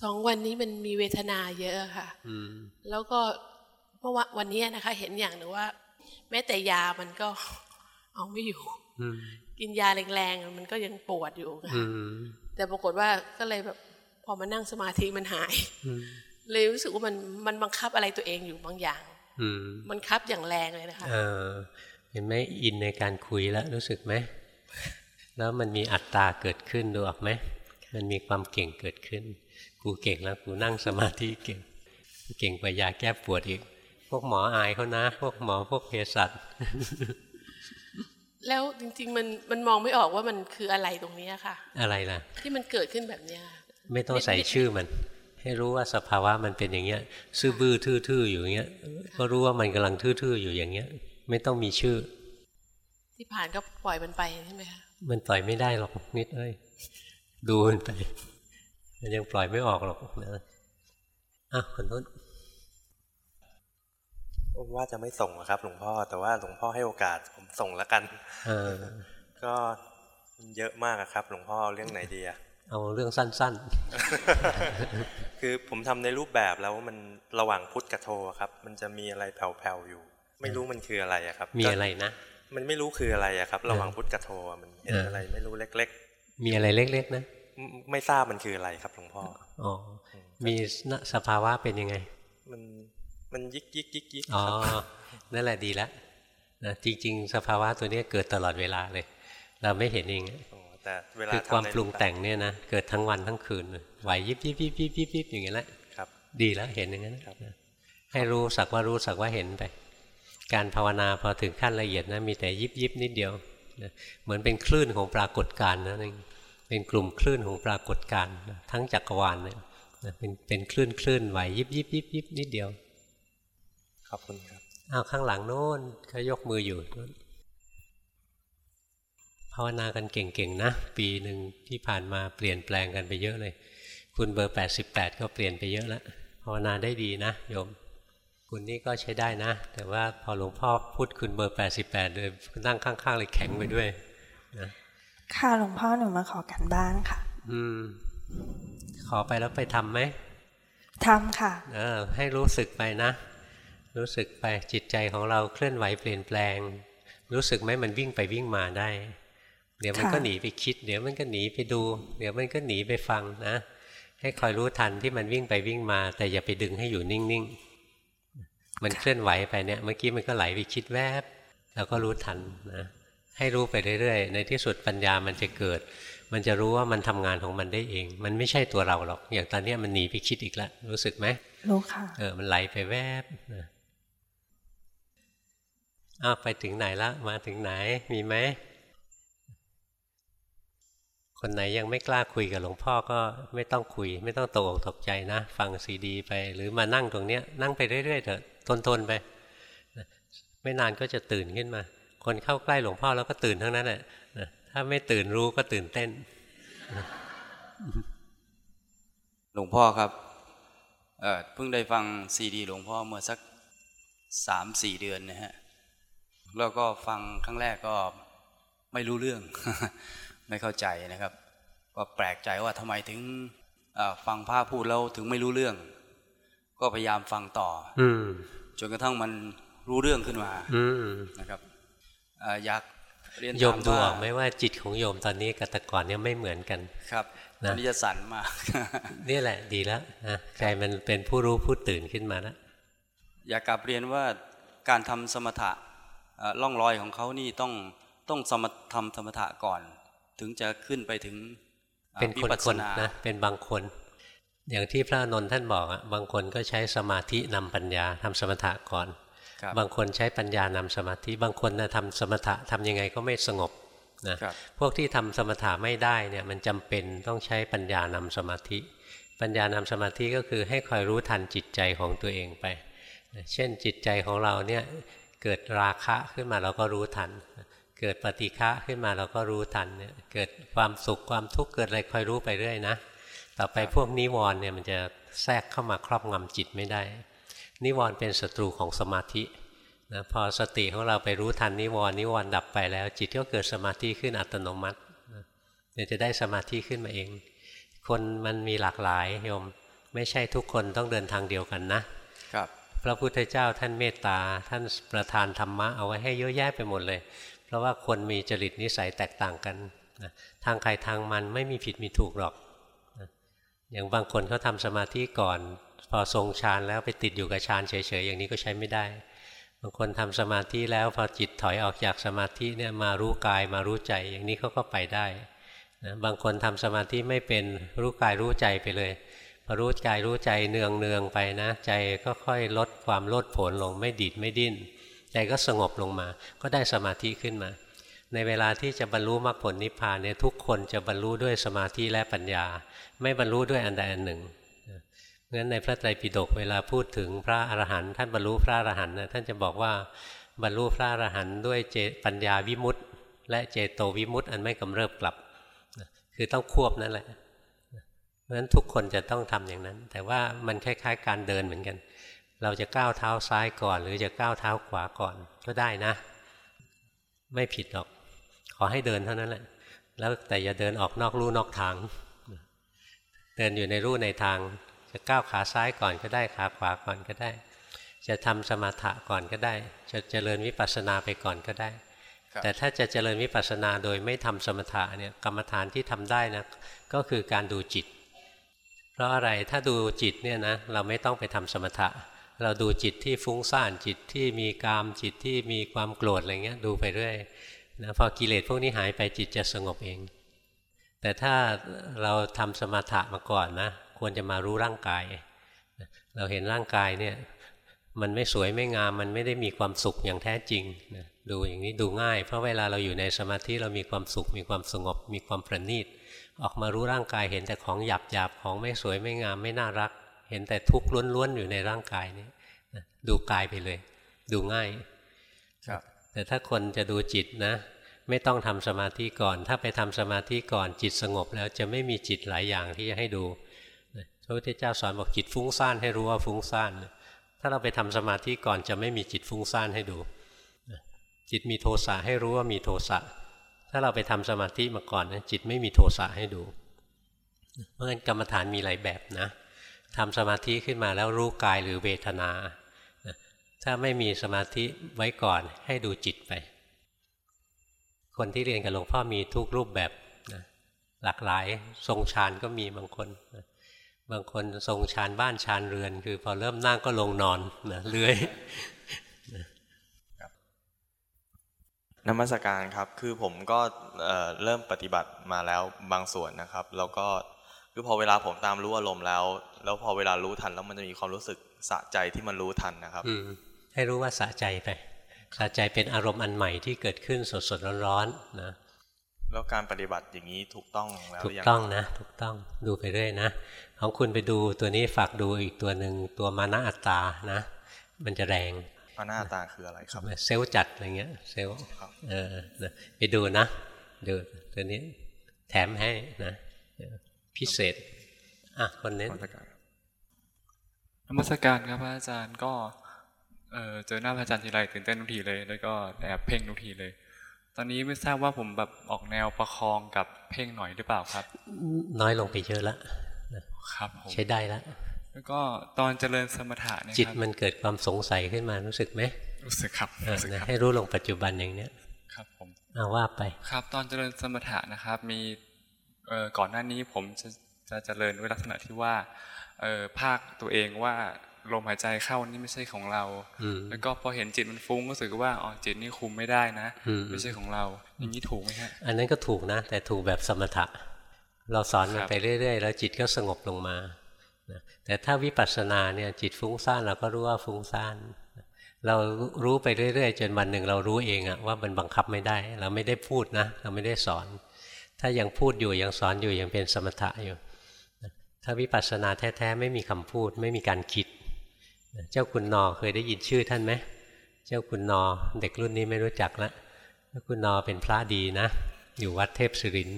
สองวันนี้มันมีเวทนาเยอะค่ะอืมแล้วก็เมื่อวานวันนี้นะคะ เห็นอย่างหนึ่งว่า แม้แต่ยามันก็เอาไม่อยู่อืมกินยาแรงๆมันก็ยังปวดอยู่ค่ะอืมแต่ปรากฏว่าก็เลยแบบพอมานั่งสมาธิมันหายอืมเลยรู้สึกว่ามันมันบังคับอะไรตัวเองอยู่บางอย่างอืมมันคับอย่างแรงเลยนะคะเออเห็นไหมอินในการคุยแล้วรู้สึกไหมแล้วมันมีอัตตาเกิดขึ้นดูออกไหมมันมีความเก่งเกิดขึ้น กูเก่งแล้วกูนั่งสมาธิเก่ง เก่งกว่ายาแก้ปวดอีก พวกหมออายเขานะ พวกหมอพวกเภสัชแล้วจริง ๆ มันมันมองไม่ออกว่ามันคืออะไรตรงนี้ค่ะ อะไรล่ะ ที่มันเกิดขึ้นแบบเนี้ยไม่ต้องใส่ชื่อมัน ให้รู้ว่าสภาวะมันเป็นอย่างเงี้ย ซื่อบื้อทื่อๆอยู่อย่างเงี้ย ก็รู้ว่ามันกำลังทื่อๆอยู่อย่างเงี้ย ไม่ต้องมีชื่อ ที่ผ่านก็ปล่อยมันไปใช่ไหมคะมันปล่อยไม่ได้หรอกนิดเอ้ยดูมันไปมันยังปล่อยไม่ออกหรอกนะอะคนนู้น ว่าจะไม่ส่งครับ หลวงพ่อ แต่ว่าหลวงพ่อให้โอกาสผมส่งแล้วกันเออก็เยอะมากครับ หลวงพ่อเรื่องไหนดีอะเอาเรื่องสั้นคือผมทำในรูปแบบแล้วมันระหว่างพุทธกับโทครับ มันจะมีอะไรแผ่วๆอยู่ ไม่รู้มันคืออะไรอะครับ มีอะไรนะ มันไม่รู้คืออะไรอะครับ ระหว่างพุทธกับโทอะมันเห็นเออออะไร ไม่รู้เล็ก ๆ มีอะไรเล็กๆนะๆไม่ไม่ทราบมันคืออะไรครับหลวงพ่ออ๋อมีสภาวะเป็นยังไง มัน มันยิกยิกยิกยิกอ๋อครับนั่นแหละดีแล้วนะจริง ๆ สภาวะตัวเนี้ยเกิดตลอดเวลาเลย เราไม่เห็นเองอ๋อแต่เวลาคือทำความในปรุงแต่งเนี่ยนะเกิดทั้งวันทั้งคืนเลยไหวยิบยิบยิบยิบยิบยิบอย่างเงี้ยแหละครับดีแล้วเห็นอย่างนั้นนะให้รู้สักว่ารู้สักว่าเห็นไป การภาวนาพอถึงขั้นละเอียดนะมีแต่ยิบยิบนิดเดียวนะเหมือนเป็นคลื่นของปรากฏการณ์นะนึงเป็นกลุ่มคลื่นของปรากฏการณ์นะทั้งจักรวาลเนี่ยนะเป็นเป็นคลื่นคลื่นไหวยิบยิบยิบยิบนิดเดียว ขอบคุณครับอ้าวข้างหลังโน้นเขายกมืออยู่โน่นภาวนากันเก่งๆนะ ปีหนึ่งที่ผ่านมาเปลี่ยนแปลงกันไปเยอะเลย คุณเบอร์แปดสิบแปดก็เปลี่ยนไปเยอะแล้วภาวนาได้ดีนะโยม คุณนี่ก็ใช้ได้นะ แต่ว่าพอหลวงพ่อพูดคุณเบอร์แปดสิบแปดเลยนั่งข้างๆเลยแข็งไปด้วยนะค่ะหลวงพ่อหนูมาขอกันบ้านค่ะ อืม ขอไปแล้วไปทำไหมทำค่ะ เออ ให้รู้สึกไปนะ รู้สึกไปจิตใจของเราเคลื่อนไหวเปลี่ยนแปลง รู้สึกไหมมันวิ่งไปวิ่งมาได้ เดี๋ยวมันค่ะก็หนีไปคิด เดี๋ยวมันก็หนีไปดู เดี๋ยวมันก็หนีไปฟังนะ ให้คอยรู้ทันที่มันวิ่งไปวิ่งมา แต่อย่าไปดึงให้อยู่นิ่งๆ มันเคลื่อนไหวไปเนี่ยเมื่อกี้มันก็ไหลไปคิดแวบแล้วก็รู้ทันนะให้รู้ไปเรื่อยๆ ในที่สุดปัญญามันจะเกิด มันจะรู้ว่ามันทำงานของมันได้เอง มันไม่ใช่ตัวเราหรอก อย่างตอนเนี้ยมันหนีไปคิดอีกแล้วรู้สึกไหมรู้ค่ะ เออ มันไหลไปแวบนะ อ้าวไปถึงไหนละ มาถึงไหนมีไหม คนไหนยังไม่กล้าคุยกับหลวงพ่อก็ไม่ต้องคุย ไม่ต้องตกอกตกใจนะ ฟังซีดีไป หรือมานั่งตรงเนี้ย นั่งไปเรื่อยๆเถอะทนๆไป ไม่นานก็จะตื่นขึ้นมา คนเข้าใกล้หลวงพ่อแล้วก็ตื่นทั้งนั้นแหละถ้าไม่ตื่นรู้ก็ตื่นเต้น หลวงพ่อครับเพิ่งได้ฟังซีดี หลวงพ่อเมื่อสักสามสี่เดือนนะฮะ แล้วก็ฟังครั้งแรกก็ไม่รู้เรื่อง ไม่เข้าใจนะครับ ก็แปลกใจว่าทำไมถึงเอ่อฟังพระพูดแล้วถึงไม่รู้เรื่อง ก็พยายามฟังต่อออืมจนกระทั่งมันรู้เรื่องขึ้นมา อืมนะครับเอ่ออยากเรียนโยมถามดูว่าออกไหมว่าจิตของโยมตอนนี้กับแต่ก่อนเนี่ยไม่เหมือนกัน ครับนะอันนี้จะสั่นมากนี่แหละดีแล้วนะใจมันเป็นผู้รู้ผู้ตื่นขึ้นมาแล้วอยากกลับเรียนว่าการทำสมถะเอ่อ ล่องรอยของเขานี่ต้องต้องสมถทำสมถะก่อน ถึงจะขึ้นไปถึงอ่อเป็นวิคนปัสคสนนานะเป็นบางคน อย่างที่พระอานนท์ท่านบอกอะบางคนก็ใช้สมาธินำปัญญาทำสมถะก่อนครับบางคนใช้ปัญญานำสมาธิบางคนนะทำสมถะทำยังไงก็ไม่สงบนะครับพวกที่ทำสมถะไม่ได้เนี่ยมันจำเป็นต้องใช้ปัญญานำสมาธิ ปัญญานำสมาธิก็คือให้คอยรู้ทันจิตใจของตัวเองไป เช่นจิตใจของเราเนี่ย เกิดราคะขึ้นมาเราก็รู้ทัน เกิดปฏิฆะขึ้นมาเราก็รู้ทันเนี่ยเกิดความสุขความทุกข์เกิดอะไรคอยรู้ไปเรื่อยนะต่อไปพวกนิวรณ์เนี่ยมันจะแทรกเข้ามาครอบงำจิตไม่ได้ นิวรณ์เป็นศัตรูของสมาธินะพอสติของเราไปรู้ทันนิวรณ์นิวรณ์ดับไปแล้ว จิตก็เกิดสมาธิขึ้นอัตโนมัติเดี๋ยจะได้สมาธิขึ้นมาเอง คนมันมีหลากหลายโยม ไม่ใช่ทุกคนต้องเดินทางเดียวกันนะครับ ระพุทธเจ้าท่านเมตตา ท่านประทานธรรมะเอาไว้ให้เยอะแยะไปหมดเลย เพราะว่าคนมีจริตนิสัยแตกต่างกันนะทางใครทางมันไม่มีผิดมีถูกหรอกนะอย่างบางคนเขาทำสมาธิก่อน พอทรงฌานแล้วไปติดอยู่กับฌานเฉยๆอย่างนี้ก็ใช้ไม่ได้ บางคนทำสมาธิแล้วพอจิตถอยออกจากสมาธิเนี่ยมารู้กายมารู้ใจอย่างนี้เขาก็ไปได้นะบางคนทำสมาธิไม่เป็นรู้กายรู้ใจไปเลย รู้กายรู้ใจเนืองเนืองไปนะ ใจก็ค่อยลดความโลดโผนลงไม่ดีดไม่ดิ้น ใจก็สงบลงมา ก็ได้สมาธิขึ้นมา ในเวลาที่จะบรรลุมรรคผลนิพพานเนี่ยทุกคนจะบรรลุด้วยสมาธิและปัญญา ไม่บรรลุด้วยอันใดอันหนึ่งเพราะฉะนั้นในพระไตรปิฎกเวลาพูดถึงพระอรหันต์ท่านบรรลุพระอรหันต์นะท่านจะบอกว่าบรรลุพระอรหันต์ด้วยเจปัญญาวิมุตติและเจโตวิมุตติอันไม่กำเริบกลับ คือต้องควบนั่นแหละ เพราะฉะนั้นทุกคนจะต้องทำอย่างนั้น แต่ว่ามันคล้ายๆ การเดินเหมือนกัน เราจะก้าวเท้าซ้ายก่อน หรือจะก้าวเท้าขวาก่อนก็ได้นะ ไม่ผิดหรอก ขอให้เดินเท่านั้นแหละ แล้วแต่อย่าเดินออกนอกลู่นอกทาง เดินอยู่ในรูในทาง จะก้าวขาซ้ายก่อนก็ได้ขาขวาก่อนก็ได้ จะทำสมถะก่อนก็ได้ จะเจริญวิปัสสนาไปก่อนก็ได้แต่ถ้าจะเจริญวิปัสสนาโดยไม่ทำสมถะเนี่ยกรรมฐานที่ทำได้นะก็คือการดูจิต เพราะอะไรถ้าดูจิตเนี่ยนะเราไม่ต้องไปทำสมถะ เราดูจิตที่ฟุ้งซ่านจิตที่มีกามจิตที่มีความโกรธอะไรเงี้ยดูไปเรื่อยนะพอกิเลสพวกนี้หายไปจิตจะสงบเอง แต่ถ้าเราทำสมถะมาก่อนนะควรจะมารู้ร่างกาย เราเห็นร่างกายเนี่ยมันไม่สวยไม่งามมันไม่ได้มีความสุขอย่างแท้จริงนะดูอย่างนี้ดูง่าย เพราะเวลาเราอยู่ในสมาธิเรามีความสุขมีความสงบมีความประณีต ออกมารู้ร่างกายเห็นแต่ของหยาบหยาบของไม่สวยไม่งามไม่น่ารัก เห็นแต่ทุกข์ล้วนๆอยู่ในร่างกายนี้ดูกายไปเลย ดูง่ายครับ แต่ถ้าคนจะดูจิตนะ ไม่ต้องทำสมาธิก่อน ถ้าไปทำสมาธิก่อนจิตสงบ แล้วจะไม่มีจิตหลายอย่างที่จะให้ดูพระพุทธเจ้าสอนบอกจิตฟุ้งซ่านให้รู้ว่าฟุ้งซ่านถ้าเราไปทำสมาธิก่อนจะไม่มีจิตฟุ้งซ่านให้ดูจิตมีโทสะให้รู้ว่ามีโทสะ ถ้าเราไปทำสมาธิมาก่อนนะจิตไม่มีโทสะให้ดู เพราะฉะนั้นกรรมฐานมีหลายแบบนะทำสมาธิขึ้นมาแล้วรู้กายหรือเวทนา ถ้าไม่มีสมาธิไว้ก่อนให้ดูจิตไป คนที่เรียนกับหลวงพ่อมีทุกรูปแบบนะหลากหลายทรงฌานก็มีบางคนนะบางคนทรงฌานบ้านฌานเรือน คือพอเริ่มนั่งก็ลงนอนนะเลื้อย นมัสการครับคือผมก็เริ่มปฏิบัติมาแล้วบางส่วนนะครับ แล้วก็คือพอเวลาผมตามรู้อารมณ์แล้ว แล้วพอเวลารู้ทันแล้วมันจะมีความรู้สึกสะใจที่มันรู้ทันนะครับให้รู้ว่าสะใจไปสะใจเป็นอารมณ์อันใหม่ที่เกิดขึ้นสดสดร้อนๆนะแล้วการปฏิบัติอย่างนี้ถูกต้องแล้วถูกต้องนะ ถูกต้องดูไปเรื่อยนะของคุณไปดูตัวนี้ฝากดูอีกตัวหนึ่งตัวมานะอัตตานะ มันจะแรง มาหน้าตาคืออะไรครับ เซลล์จัดอะไรเงี้ย เซลล์เออไปดูนะดูตัวนี้แถมให้นะ พิเศษ อะ คนนี้นนมัสการครับพระอาจารย์ก็เเจอหน้าพระอาจารย์ทีไรตื่นเต้นทุกทีเลย แล้วก็แอบเพ่งทุกทีเลย ตอนนี้ไม่ทราบว่าผมแบบออกแนวประคองกับเพ่งหน่อยหรือเปล่าครับ น้อยลงไปเยอะแล้วครับใช้ได้แล้ว แล้วก็ตอนเจริญสมถะเนี่ยจิตมันเกิดความสงสัยขึ้นมารู้สึกไหมรู้สึกครับให้รู้ลงปัจจุบันอย่างเนี้ยครับผมเอาว่าไปครับ ตอนเจริญสมถะนะครับ มีก่อนหน้านี้ผมจะจะเจริญด้วยลักษณะที่ว่าภาคตัวเองว่าลมหายใจเข้านี่ไม่ใช่ของเรา แล้วก็พอเห็นจิตมันฟุ้งก็รู้สึกว่าอ๋อจิตนี่คุมไม่ได้นะ ไม่ใช่ของเรา อย่างนี้ถูกไหมฮะ อันนั้นก็ถูกนะ แต่ถูกแบบสมถะ เราสอนมันไปเรื่อย ๆ แล้วจิตก็สงบลงมา แต่ถ้าวิปัสสนาเนี่ยจิตฟุ้งซ่านเราก็รู้ว่าฟุ้งซ่านเรารู้ไปเรื่อยๆ จนวันหนึ่งเรารู้เองอะว่ามันบังคับไม่ได้ เราไม่ได้พูดนะ เราไม่ได้สอน ถ้ายังพูดอยู่ยังสอนอยู่ยังเป็นสมถะอยู่ ถ้าวิปัสสนาแท้ๆไม่มีคำพูด ไม่มีการคิด เจ้าคุณนอเคยได้ยินชื่อท่านไหมเจ้าคุณนอเด็กรุ่นนี้ไม่รู้จักล้วเจ้าคุณนอเป็นพระดีนะ อยู่วัดเทพสุริน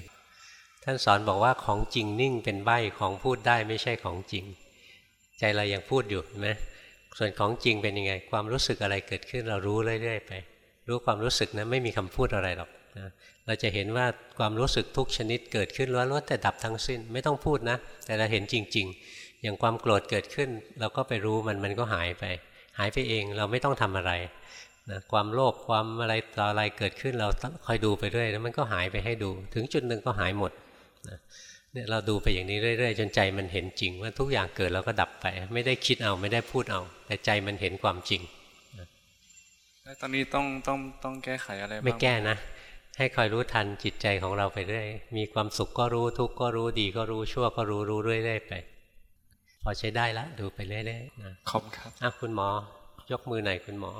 ท่านสอนบอกว่าของจริงนิ่งเป็นใบของพูดได้ไม่ใช่ของจริง ใจเรายังพูดอยู่ไหมส่วนของจริงเป็นยังไง ความรู้สึกอะไรเกิดขึ้นเรารู้เรื่อยๆไป รู้ความรู้สึกนะไม่มีคำพูดอะไรหรอกนะเราจะเห็นว่าความรู้สึกทุกชนิดเกิดขึ้นล้วนแต่ดับทั้งสิ้นไม่ต้องพูดนะ แต่เราเห็นจริง ๆ อย่างความโกรธเกิดขึ้น เราก็ไปรู้มันมันก็หายไป หายไปเองเราไม่ต้องทำอะไรนะความโลภความอะไรต่ออะไรเกิดขึ้นเราคอยดูไปเรื่อยแล้วมันก็หายไปให้ดู ถึงจุดหนึ่งก็หายหมด เนี่ยเราดูไปอย่างนี้เรื่อยๆจนใจมันเห็นจริง ว่าทุกอย่างเกิดแล้วก็ดับไป ไม่ได้คิดเอาไม่ได้พูดเอา แต่ใจมันเห็นความจริงแล้วตอนนี้ต้องต้องต้องแก้ไขอะไรบ้างไม่แก้นะ ให้คอยรู้ทันจิตใจของเราไปเรื่อยมีความสุขก็รู้ทุกข์ก็รู้ดีก็รู้ชั่วก็รู้รู้เรื่อยๆไป พอใช้ได้ละดูไปเรื่อยๆนะขอบครับอะคุณหมอ ยกมือไหนคุณหมอ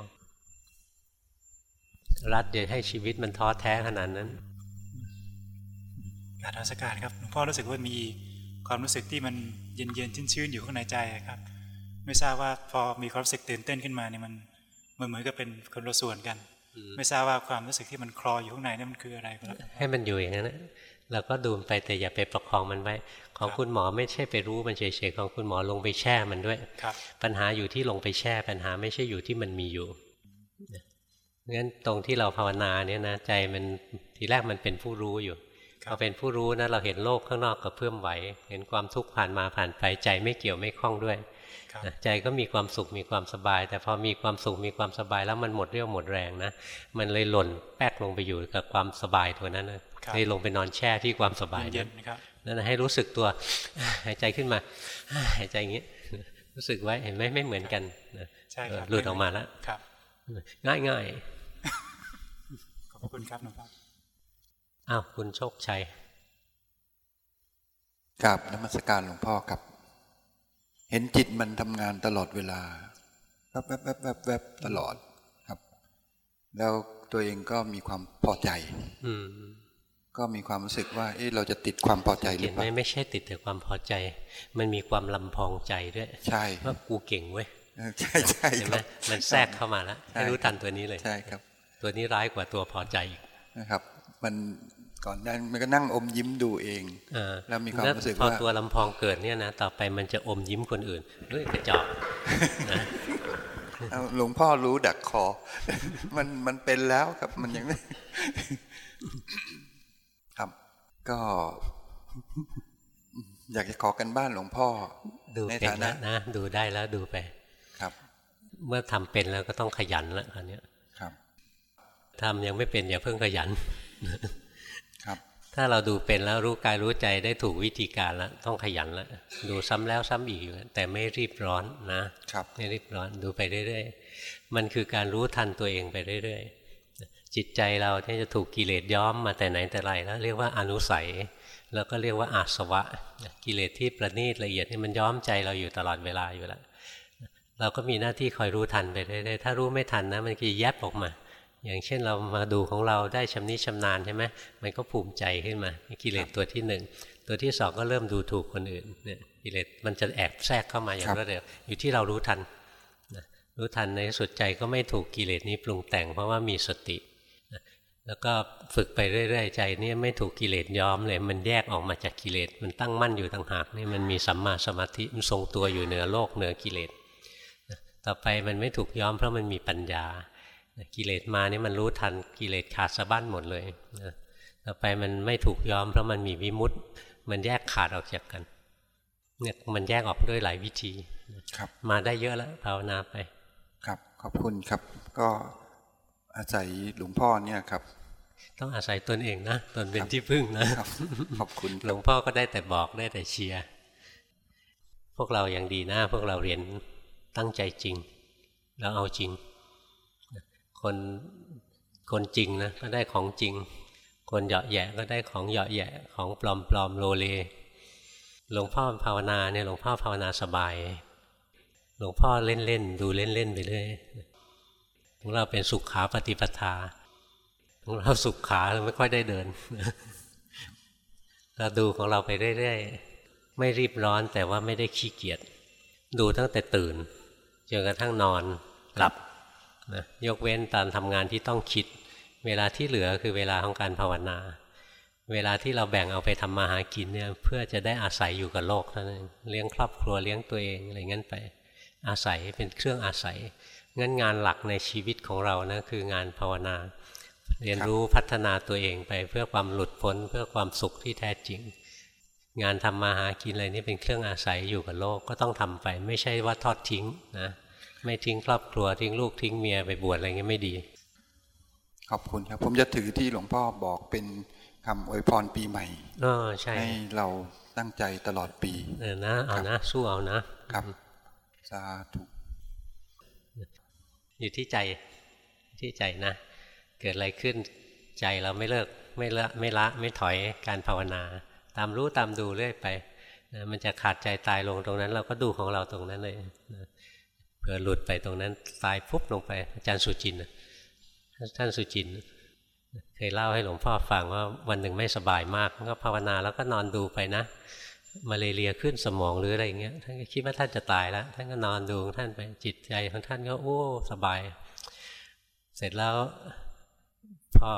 รัดเดี๋ยวให้ชีวิตมันท้อแท้ขนาดนั้น การทศการครับหลวงพ่อรู้สึกว่ามีความรู้สึกที่มันเย็นเย็นชื้นๆอยู่ข้างในใจครับ ไม่ทราบว่าพอมีความรู้สึกตื่นเต้นขึ้นมาเนี่ยมันเหมือนเหมือนกับเป็นคนละส่วนกัน ไม่ทราบว่าความรู้สึกที่มันคลออยู่ข้างในนั่นมันคืออะไรครับให้มันอยู่อย่างนั้นเราก็ดูไปแต่อย่าไปประคองมันไว้ ของคุณหมอไม่ใช่ไปรู้มันเฉยๆของคุณหมอลงไปแช่มันด้วยครับปัญหาอยู่ที่ลงไปแช่ ปัญหาไม่ใช่อยู่ที่มันมีอยู่งั้นตรงที่เราภาวนาเนี่ยนะใจมันทีแรกมันเป็นผู้รู้อยู่ พอเป็นผู้รู้นะเราเห็นโลกข้างนอกกับเพื่อมไหว เห็นความทุกข์ผ่านมาผ่านไปใจไม่เกี่ยวไม่คล้องด้วยนะใจก็มีความสุขมีความสบาย แต่พอมีความสุขมีความสบายแล้วมันหมดเรี่ยวหมดแรงนะมันเลยหล่นแป๊กลงไปอยู่กับความสบายตัวนั้นนะเลยลงไปนอนแช่ที่ความสบายเย็นๆนะครับนั่นนะให้รู้สึกตัวหายใจขึ้นมาหายใจอย่างนี้รู้สึกไว้เห็นไหมไม่เหมือนกันนะใช่ครับหลุดออกมาแล้วครับง่ายง่ายขอบคุณครับหลวงพ่อ อ้าวคุณโชคชัยกับนมัสการหลวงพ่อครับ เห็นจิตมันทำงานตลอดเวลาแวบแวบแวบแวบแวบตลอดครับ แล้วตัวเองก็มีความพอใจอืมก็มีความรู้สึกว่า เอ๊ะเราจะติดความพอใจหรืเห็อนเปไหมล่าไม่ใช่ติดแต่ความพอใจ มันมีความลำพองใจด้วย ใช่ว่ากูเก่งเว้ยเออใช่ใช่เห็นคไหมรับมันแทรกเข้ามาแล้วใช่ให้รู้ทันตัวนี้เลย ใช่ครับ ตัวนี้ร้ายกว่าตัวพอใจอีกนะครับ มัน ก่อนหนั้านมันก็นั่งอมยิ้มดูเองอ่าแล้วมีความรู้สึกพอว่าตัวลำพองเกิดเนี่ยนะต่อไปมันจะอมยิ้มคนอื่นเฮ้ยกระจอกนะเอาหลวงพ่อรู้ดักคอ มันมันเป็นแล้วครับมันยังไม่ครับ ก็ อยากจะขอกันบ้านหลวงพ่อ ดูในเป็นฐาแล้นะวนะ ดูได้แล้วดูไป ครับ เมื่อทำเป็นแล้วก็ต้องขยันแล้วคราวเนี้ยครับทำยังไม่เป็นอย่าเพิ่งขยันครับ ถ้าเราดูเป็นแล้วรู้กายรู้ใจได้ถูกวิธีการแล้วต้องขยันแล้วดูซ้ำแล้วซ้ำอีกอยู่แต่ไม่รีบร้อนนะครับไม่รีบร้อนดูไปเรื่อยๆมันคือการรู้ทันตัวเองไปเรื่อยๆจิตใจเราที่จะถูกกิเลสย้อมมาแต่ไหนแต่ไรแล้ว เรียกว่าอนุสัย แล้วก็เรียกว่าอาสวะ กิเลสที่ประณีตละเอียดนี่มันย้อมใจเราอยู่ตลอดเวลาอยู่แล้วเราก็มีหน้าที่คอยรู้ทันไปเรื่อยๆถ้ารู้ไม่ทันนะมันก็แยบออกมา อย่างเช่นเรามาดูของเราได้ชำนิชำนาญใช่ไหมมันก็ภูมิใจขึ้นมากิเลสตัวที่หนึ่งตัวที่สองก็เริ่มดูถูกคนอื่นเนี่ยกิเลสมันจะแอบแทรกเข้ามาอย่างรวดเร็วอยู่ที่เรารู้ทันนะรู้ทันในสุดใจก็ไม่ถูกกิเลสนี้ปรุงแต่งเพราะว่ามีสตินะแล้วก็ฝึกไปเรื่อยๆใจนี่ไม่ถูกกิเลสย้อมเลยมันแยกออกมาจากกิเลสมันตั้งมั่นอยู่ต่างหากนี่มันมีสัมมาสมาธิมันทรงตัวอยู่เหนือโลกเหนือกิเลสต่อไปมันไม่ถูกย้อมเพราะมันมีปัญญา กิเลสมานี่มันรู้ทันกิเลสขาดสะบั้นหมดเลยนะต่อไปมันไม่ถูกย้อมเพราะมันมีวิมุตต์มันแยกขาดออกจากกันเนี่ยมันแยกออกด้วยหลายวิธีครับมาได้เยอะแล้วภาวนาไป ครับขอบคุณครับ ก็อาศัยหลวงพ่อเนี่ยครับ ต้องอาศัยตนเองนะตนเป็นที่พึ่งนะขอบคุณหลวงพ่อก็ได้แต่บอกได้แต่เชียร์พวกเราอย่างดีนะ พวกเราเรียนตั้งใจจริง แล้วเอาจริง คนคนจริงนะก็ได้ของจริง คนเหยาะแยะก็ได้ของเหยาะแยะของปลอมปลอมโลเลหลวงพ่อภาวนาเนี่ยหลวงพ่อภาวนาสบาย หลวงพ่อเล่นเล่นดูเล่นเล่นไปเรื่อยของเราเป็นสุขขาปฏิปทาของเราสุขขาเราไม่ค่อยได้เดินเราดูของเราไปเรื่อยๆไม่รีบร้อนแต่ว่าไม่ได้ขี้เกียจดูตั้งแต่ตื่นจนกระทั่งนอนหลับ นะยกเว้นตอนทำงานที่ต้องคิด เวลาที่เหลือคือเวลาของการภาวนา เวลาที่เราแบ่งเอาไปทำมาหากินเนี่ยเพื่อจะได้อาศัยอยู่กับโลกเท่านั้นเลี้ยงครอบครัวเลี้ยงตัวเองอะไรเงี้ยไปอาศัยเป็นเครื่องอาศัยงั้นงานหลักในชีวิตของเรานะคืองานภาวนา เรียนรู้พัฒนาตัวเองไปเพื่อความหลุดพ้นเพื่อความสุขที่แท้จริง งานทำมาหากินอะไรนี่เป็นเครื่องอาศัยอยู่กับโลกก็ต้องทำไป ไม่ใช่ว่าทอดทิ้งนะ ไม่ทิ้งครอบครัวทิ้งลูกทิ้งเมียไปบวชอะไรเงี้ยไม่ดี ขอบคุณครับ ผมจะถือที่หลวงพ่อบอกเป็นคำอวยพรปีใหม่อ๋อใช่ให้เราตั้งใจตลอดปีเออนะเอานะสู้เอานะครับสาธุอยู่ที่ใจที่ใจนะ เกิดอะไรขึ้นใจเราไม่เลิกไม่ละไม่ละไม่ถอยการภาวนา ตามรู้ตามดูเรื่อยไปนะมันจะขาดใจตายลงตรงนั้น เราก็ดูของเราตรงนั้นเลยนะ เผื่อหลุดไปตรงนั้นตายปุ๊บลงไป อาจารย์สุจินท่านสุจินเคยเล่าให้หลวงพ่อฟังว่าวันหนึ่งไม่สบายมากก็ภาวนาแล้วก็นอนดูไปนะมาเลเรียขึ้นสมองหรืออะไรเงี้ยท่านก็คิดว่าท่านจะตายแล้วท่านก็นอนดูของท่านไปจิตใจของท่านก็โอ้สบาย เสร็จแล้วพอ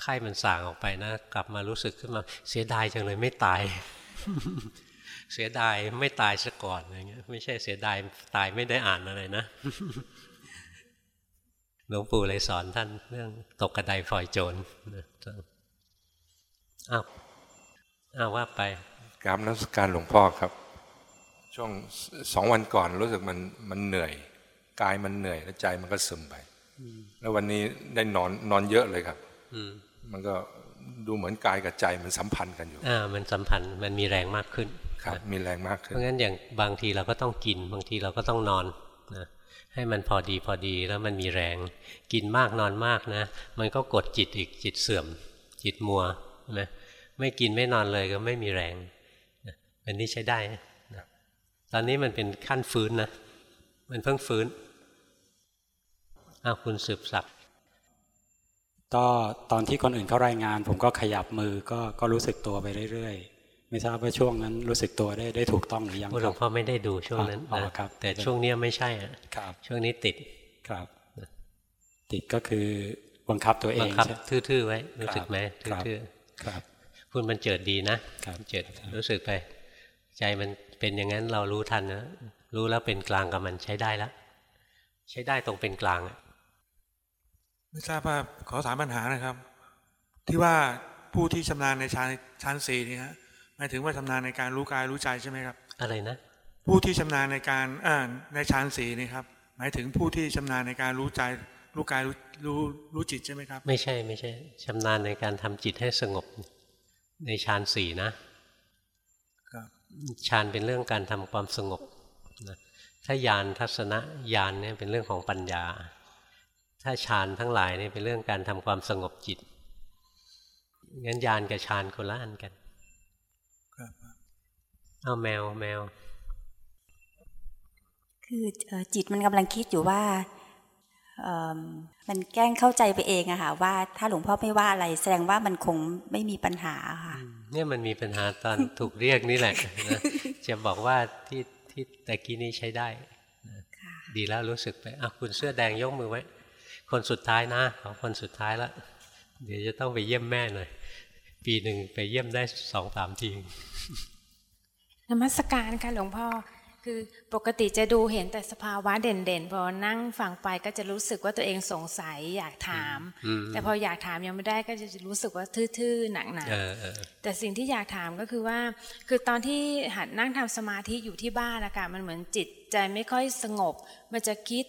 ไข้มันส่างออกไปนะ กลับมารู้สึกขึ้นมาเสียดายจังเลยไม่ตาย เสียดายไม่ตายซะก่อนอะไรเงี้ย ไม่ใช่เสียดายตายไม่ได้อ่านอะไรนะหลวงปู่เลยสอนท่านเรื่องตกกระไดฟอยโจรนะอ้าวอ้าวว่าไปกราบนักการหลวงพ่อครับ ช่วงสองวันก่อนรู้สึกมันมันเหนื่อยกายมันเหนื่อยแล้วใจมันก็ซึมไปแล้ววันนี้ได้นอนนอนเยอะเลยครับอืมมันก็ดูเหมือนกายกับใจมันสัมพันธ์กันอยู่อ่ามันสัมพันธ์มันมีแรงมากขึ้น ครับมีแรงมากขึ้เพนราะงั้นอย่างบางทีเราก็ต้องกิน บางทีเราก็ต้องนอนนะให้มันพอดีพอดีแล้วมันมีแรง กินมากนอนมากนะ มันก็กดจิตอีกจิตเสื่อม จิตมัวใช่ไหมไม่กินไม่นอนเลยก็ไม่มีแรงนะอันนี้ใช้ได้นะตอนนี้มันเป็นขั้นฟื้นนะ มันเพิ่งฟื้นอ้าวคุณสืบศักดิ์ก็ตอนที่คนอื่นเขารายงาน ผมก็ขยับมือก็ก็รู้สึกตัวไปเรื่อยๆ ไม่ทราบว่าช่วงนั้นรู้สึกตัวได้ได้ถูกต้องหรือยังหลวงพ่อไม่ได้ดูช่วงนั้นอ๋อนะครับ แต่ช่วงเนี้ยไม่ใช่อะครับช่วงนี้ติดครับ ติดก็คือบังคับตัวเองบังคับใช่ทื่อๆไว้รู้สึกไหมครับทื่อครับๆคุณมันเจิดดีนะเจิดรู้สึกไป ใจมันเป็นอย่างนั้นเรารู้ทันนะรู้แล้วเป็นกลางกับมันใช้ได้แล้วใช้ได้ตรงเป็นกลางอะไม่ทราบว่าขอถามปัญหานะครับ ที่ว่าผู้ที่ชำนาญในฌานฌานสี่นี่ฮะหมายถึงว่าชำนาญในการรู้กายรู้ใจใช่ไหมครับ อะไรนะ ผู้ที่ชำนาญในการอ่าในฌานสี่นี่ครับ หมายถึงผู้ที่ชำนาญในการรู้ใจรู้กายรู้รู้รู้จิตใช่ไหมครับ ไม่ใช่ไม่ใช่ชำนาญในการทำจิตให้สงบในฌานสี่นะครับฌานเป็นเรื่องการทำความสงบนะถ้าญาณทัศนะญาณเนี่ยเป็นเรื่องของปัญญา ถ้าฌานทั้งหลายเนี่ยเป็นเรื่องการทำความสงบจิตงั้นญาณกับฌานคนละอันกันครับ เอาแมวแมว คือเอ่อจิตมันกำลังคิดอยู่ว่าเอิ่มมันแกล้งเข้าใจไปเองอะค่ะว่าถ้าหลวงพ่อไม่ว่าอะไร แสดงว่ามันคงไม่มีปัญหาค่ะ เนี่ยมันมีปัญหาตอนถูกเรียกนี่แหละนะจะบอกว่าที่ที่ตะกี้นี้ใช้ได้นะดีแล้วรู้สึกไปอะคุณเสื้อแดงยกมือไว้ คนสุดท้ายนะของคนสุดท้ายละเดี๋ยวจะต้องไปเยี่ยมแม่หน่อยปีหนึ่งไปเยี่ยมได้สองสามที นมัสการค่ะหลวงพ่อคือปกติจะดูเห็นแต่สภาวะเด่นๆ พอนั่งฟังไปก็จะรู้สึกว่าตัวเองสงสัยอยากถามอืมแต่พออยากถามยังไม่ได้ก็จะรู้สึกว่าทื่อๆหนักเออเออๆแต่สิ่งที่อยากถามก็คือว่า คือตอนที่หัดนั่งทำสมาธิอยู่ที่บ้านนะคะมันเหมือนจิตใจไม่ค่อยสงบ มันจะคิด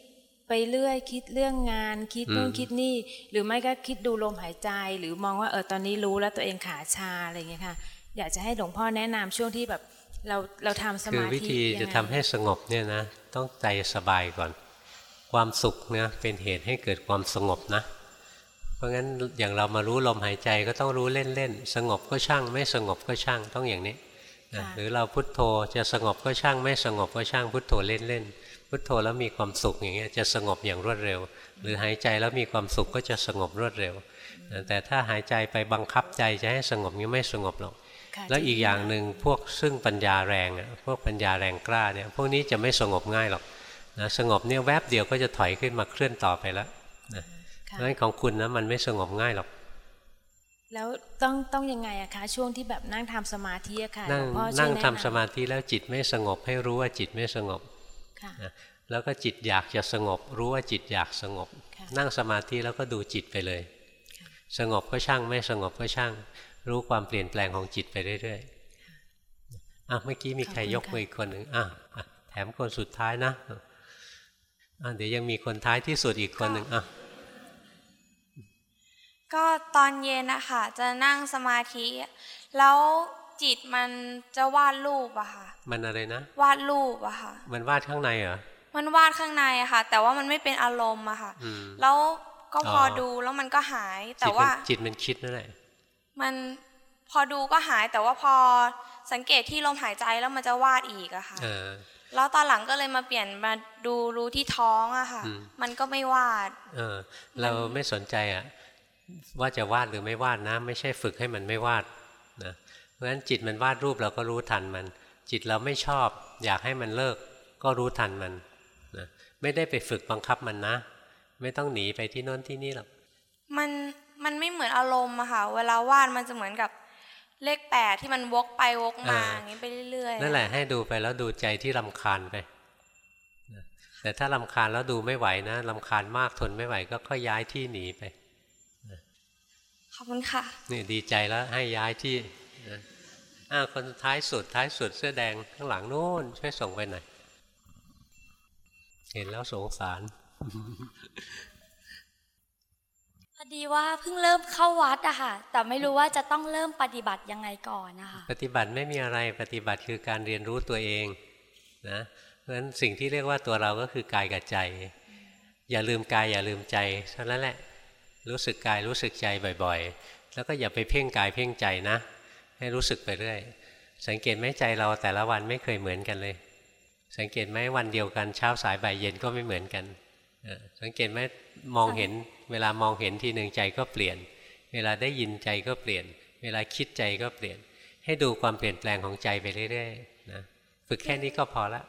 ไปเรื่อยคิดเรื่องงาน คิดนู่นอืมคิดนี่ หรือไม่ก็คิดดูลมหายใจ หรือมองว่าเออตอนนี้รู้แล้วตัวเองขาชาอะไรอย่างเงี้ยค่ะอยากจะให้หลวงพ่อแนะนำช่วงที่แบบ เราเราทำสคือมาธิวิธีจะยังไงทำให้สงบเนี่ยนะ ต้องใจสบายก่อน ความสุขเนี่ยเป็นเหตุให้เกิดความสงบนะ เพราะงั้นอย่างเรามารู้ลมหายใจก็ต้องรู้เล่นๆสงบก็ช่าง ไม่สงบก็ช่างต้องอย่างนี้นะหรือเราพุทโธจะสงบก็ช่าง ไม่สงบก็ช่างพุทโธเล่นๆพุทโธแล้วมีความสุขอย่างเงี้ยจะสงบอย่างรวดเร็ว หรือหายใจแล้วมีความสุขก็จะสงบรวดเร็วนะแต่ถ้าหายใจไปบังคับใจจะให้สงบงี้ไม่สงบหรอกค่ะ แล้วอีกอย่างหนึ่งพวกซึ่งปัญญาแรงอะพวกปัญญาแรงกล้าเนี่ยพวกนี้จะไม่สงบง่ายหรอกนะสงบเนี่ยแวบเดียวก็จะถอยขึ้นมาเคลื่อนต่อไปแล้วนะเพราะฉะนั้นของคุณนะมันไม่สงบง่ายหรอก แล้วต้องต้องยังไงอะคะ ช่วงที่แบบนั่งทำสมาธิอะค่ะนั่งหลวงพ่อช่วยนั่งแะทำสมาธิแล้วจิตไม่สงบให้รู้ว่าจิตไม่สงบค่ะนะแล้วก็จิตอยากจะสงบ รู้ว่าจิตอยากสงบ นั่งสมาธิแล้วก็ดูจิตไปเลย สงบก็ช่างไม่สงบก็ช่าง รู้ความเปลี่ยนแปลงของจิตไปเรื่อยๆอะเมื่อกี้มีใครยกมืออีกคนหนึ่งอะอะแถมคนสุดท้ายนะอะเดี๋ยวยังมีคนท้ายที่สุดอีกคนหนึ่งอะก็ตอนเย็นอะค่ะจะนั่งสมาธิ แล้วจิตมันจะวาดรูปอะค่ะ มันอะไรนะ วาดรูปอะค่ะ มันวาดข้างในเหรอ มันวาดข้างในอะค่ะ แต่ว่ามันไม่เป็นอารมณ์อะค่ะอืมแล้วก็พอออดูแล้วมันก็หาย แต่จิตมันว่าจิตมันคิดนั่นแหละ มันพอดูก็หายแต่ว่าพอสังเกตที่ลมหายใจแล้วมันจะวาดอีกอะค่ะเออแล้วตอนหลังก็เลยมาเปลี่ยนมาดูรู้ที่ท้องอะค่ะอืมมันก็ไม่วาดเออเราไม่สนใจอะว่าจะวาดหรือไม่วาดนะ ไม่ใช่ฝึกให้มันไม่วาดนะเพราะฉะนั้นจิตมันวาดรูปเราก็รู้ทันมัน จิตเราไม่ชอบ อยากให้มันเลิก ก็รู้ทันมันนะไม่ได้ไปฝึกบังคับมันนะ ไม่ต้องหนีไปที่โน้นที่นี่หรอกมัน มันไม่เหมือนอารมณ์อะค่ะ เวลาวาดมันจะเหมือนกับเลขแปดที่มันวกไปวกมาอย่างนี้ไปเรื่อยๆนั่นแหละให้ดูไปแล้วดูใจที่ลำคาญไปนะแต่ถ้าลำคาญแล้วดูไม่ไหวนะลำคาญมากทนไม่ไหวก็ค่อยย้ายที่หนีไปขอบคุณค่ะนี่ดีใจแล้วให้ย้ายที่นะอ้าวคนท้ายสุดท้ายสุดเสื้อแดงข้างหลังนู่นช่วยส่งไปหน่อยเห็นแล้วสงสารพ อดีว่าเพิ่งเริ่มเข้าวัดอะค่ะ แต่ไม่รู้ว่าจะต้องเริ่มปฏิบัติยังไงก่อนนะคะ ปฏิบัติไม่มีอะไรปฏิบัติคือการเรียนรู้ตัวเองนะเพราะฉะนั้นสิ่งที่เรียกว่าตัวเราก็คือกายกับใจ อย่าลืมกายอย่าลืมใจเท่านั้นแหละรู้สึกกายรู้สึกใจบ่อยๆ แล้วก็อย่าไปเพ่งกายเพ่งใจนะ ให้รู้สึกไปเรื่อยสังเกตไหมใจเราแต่ละวันไม่เคยเหมือนกันเลย สังเกตไหมวันเดียวกันเช้าสายบ่ายเย็นก็ไม่เหมือนกันสังเกตไหมมองเห็น เวลามองเห็นทีหนึ่งใจก็เปลี่ยน เวลาได้ยินใจก็เปลี่ยน เวลาคิดใจก็เปลี่ยน ให้ดูความเปลี่ยนแปลงของใจไปเรื่อยๆนะฝึกแค่นี้ก็พอละ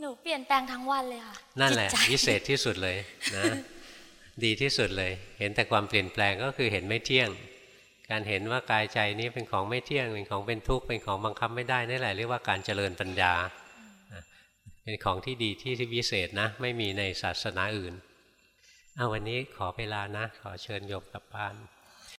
หนูเปลี่ยนแปลงทั้งวันเลยค่ะ นั่นแหละจิตใจวิเศษที่สุดเลยนะดีที่สุดเลย เห็นแต่ความเปลี่ยนแปลงก็คือเห็นไม่เที่ยง การเห็นว่ากายใจนี้เป็นของไม่เที่ยง เป็นของเป็นทุกข์ เป็นของบังคับไม่ได้นี่แหละเรียกว่าการเจริญปัญญานะเป็นของที่ดีที่ที่วิเศษนะ ไม่มีในศาสนาอื่น เอาวันนี้ขอเวลานะ ขอเชิญโยมกลับบ้าน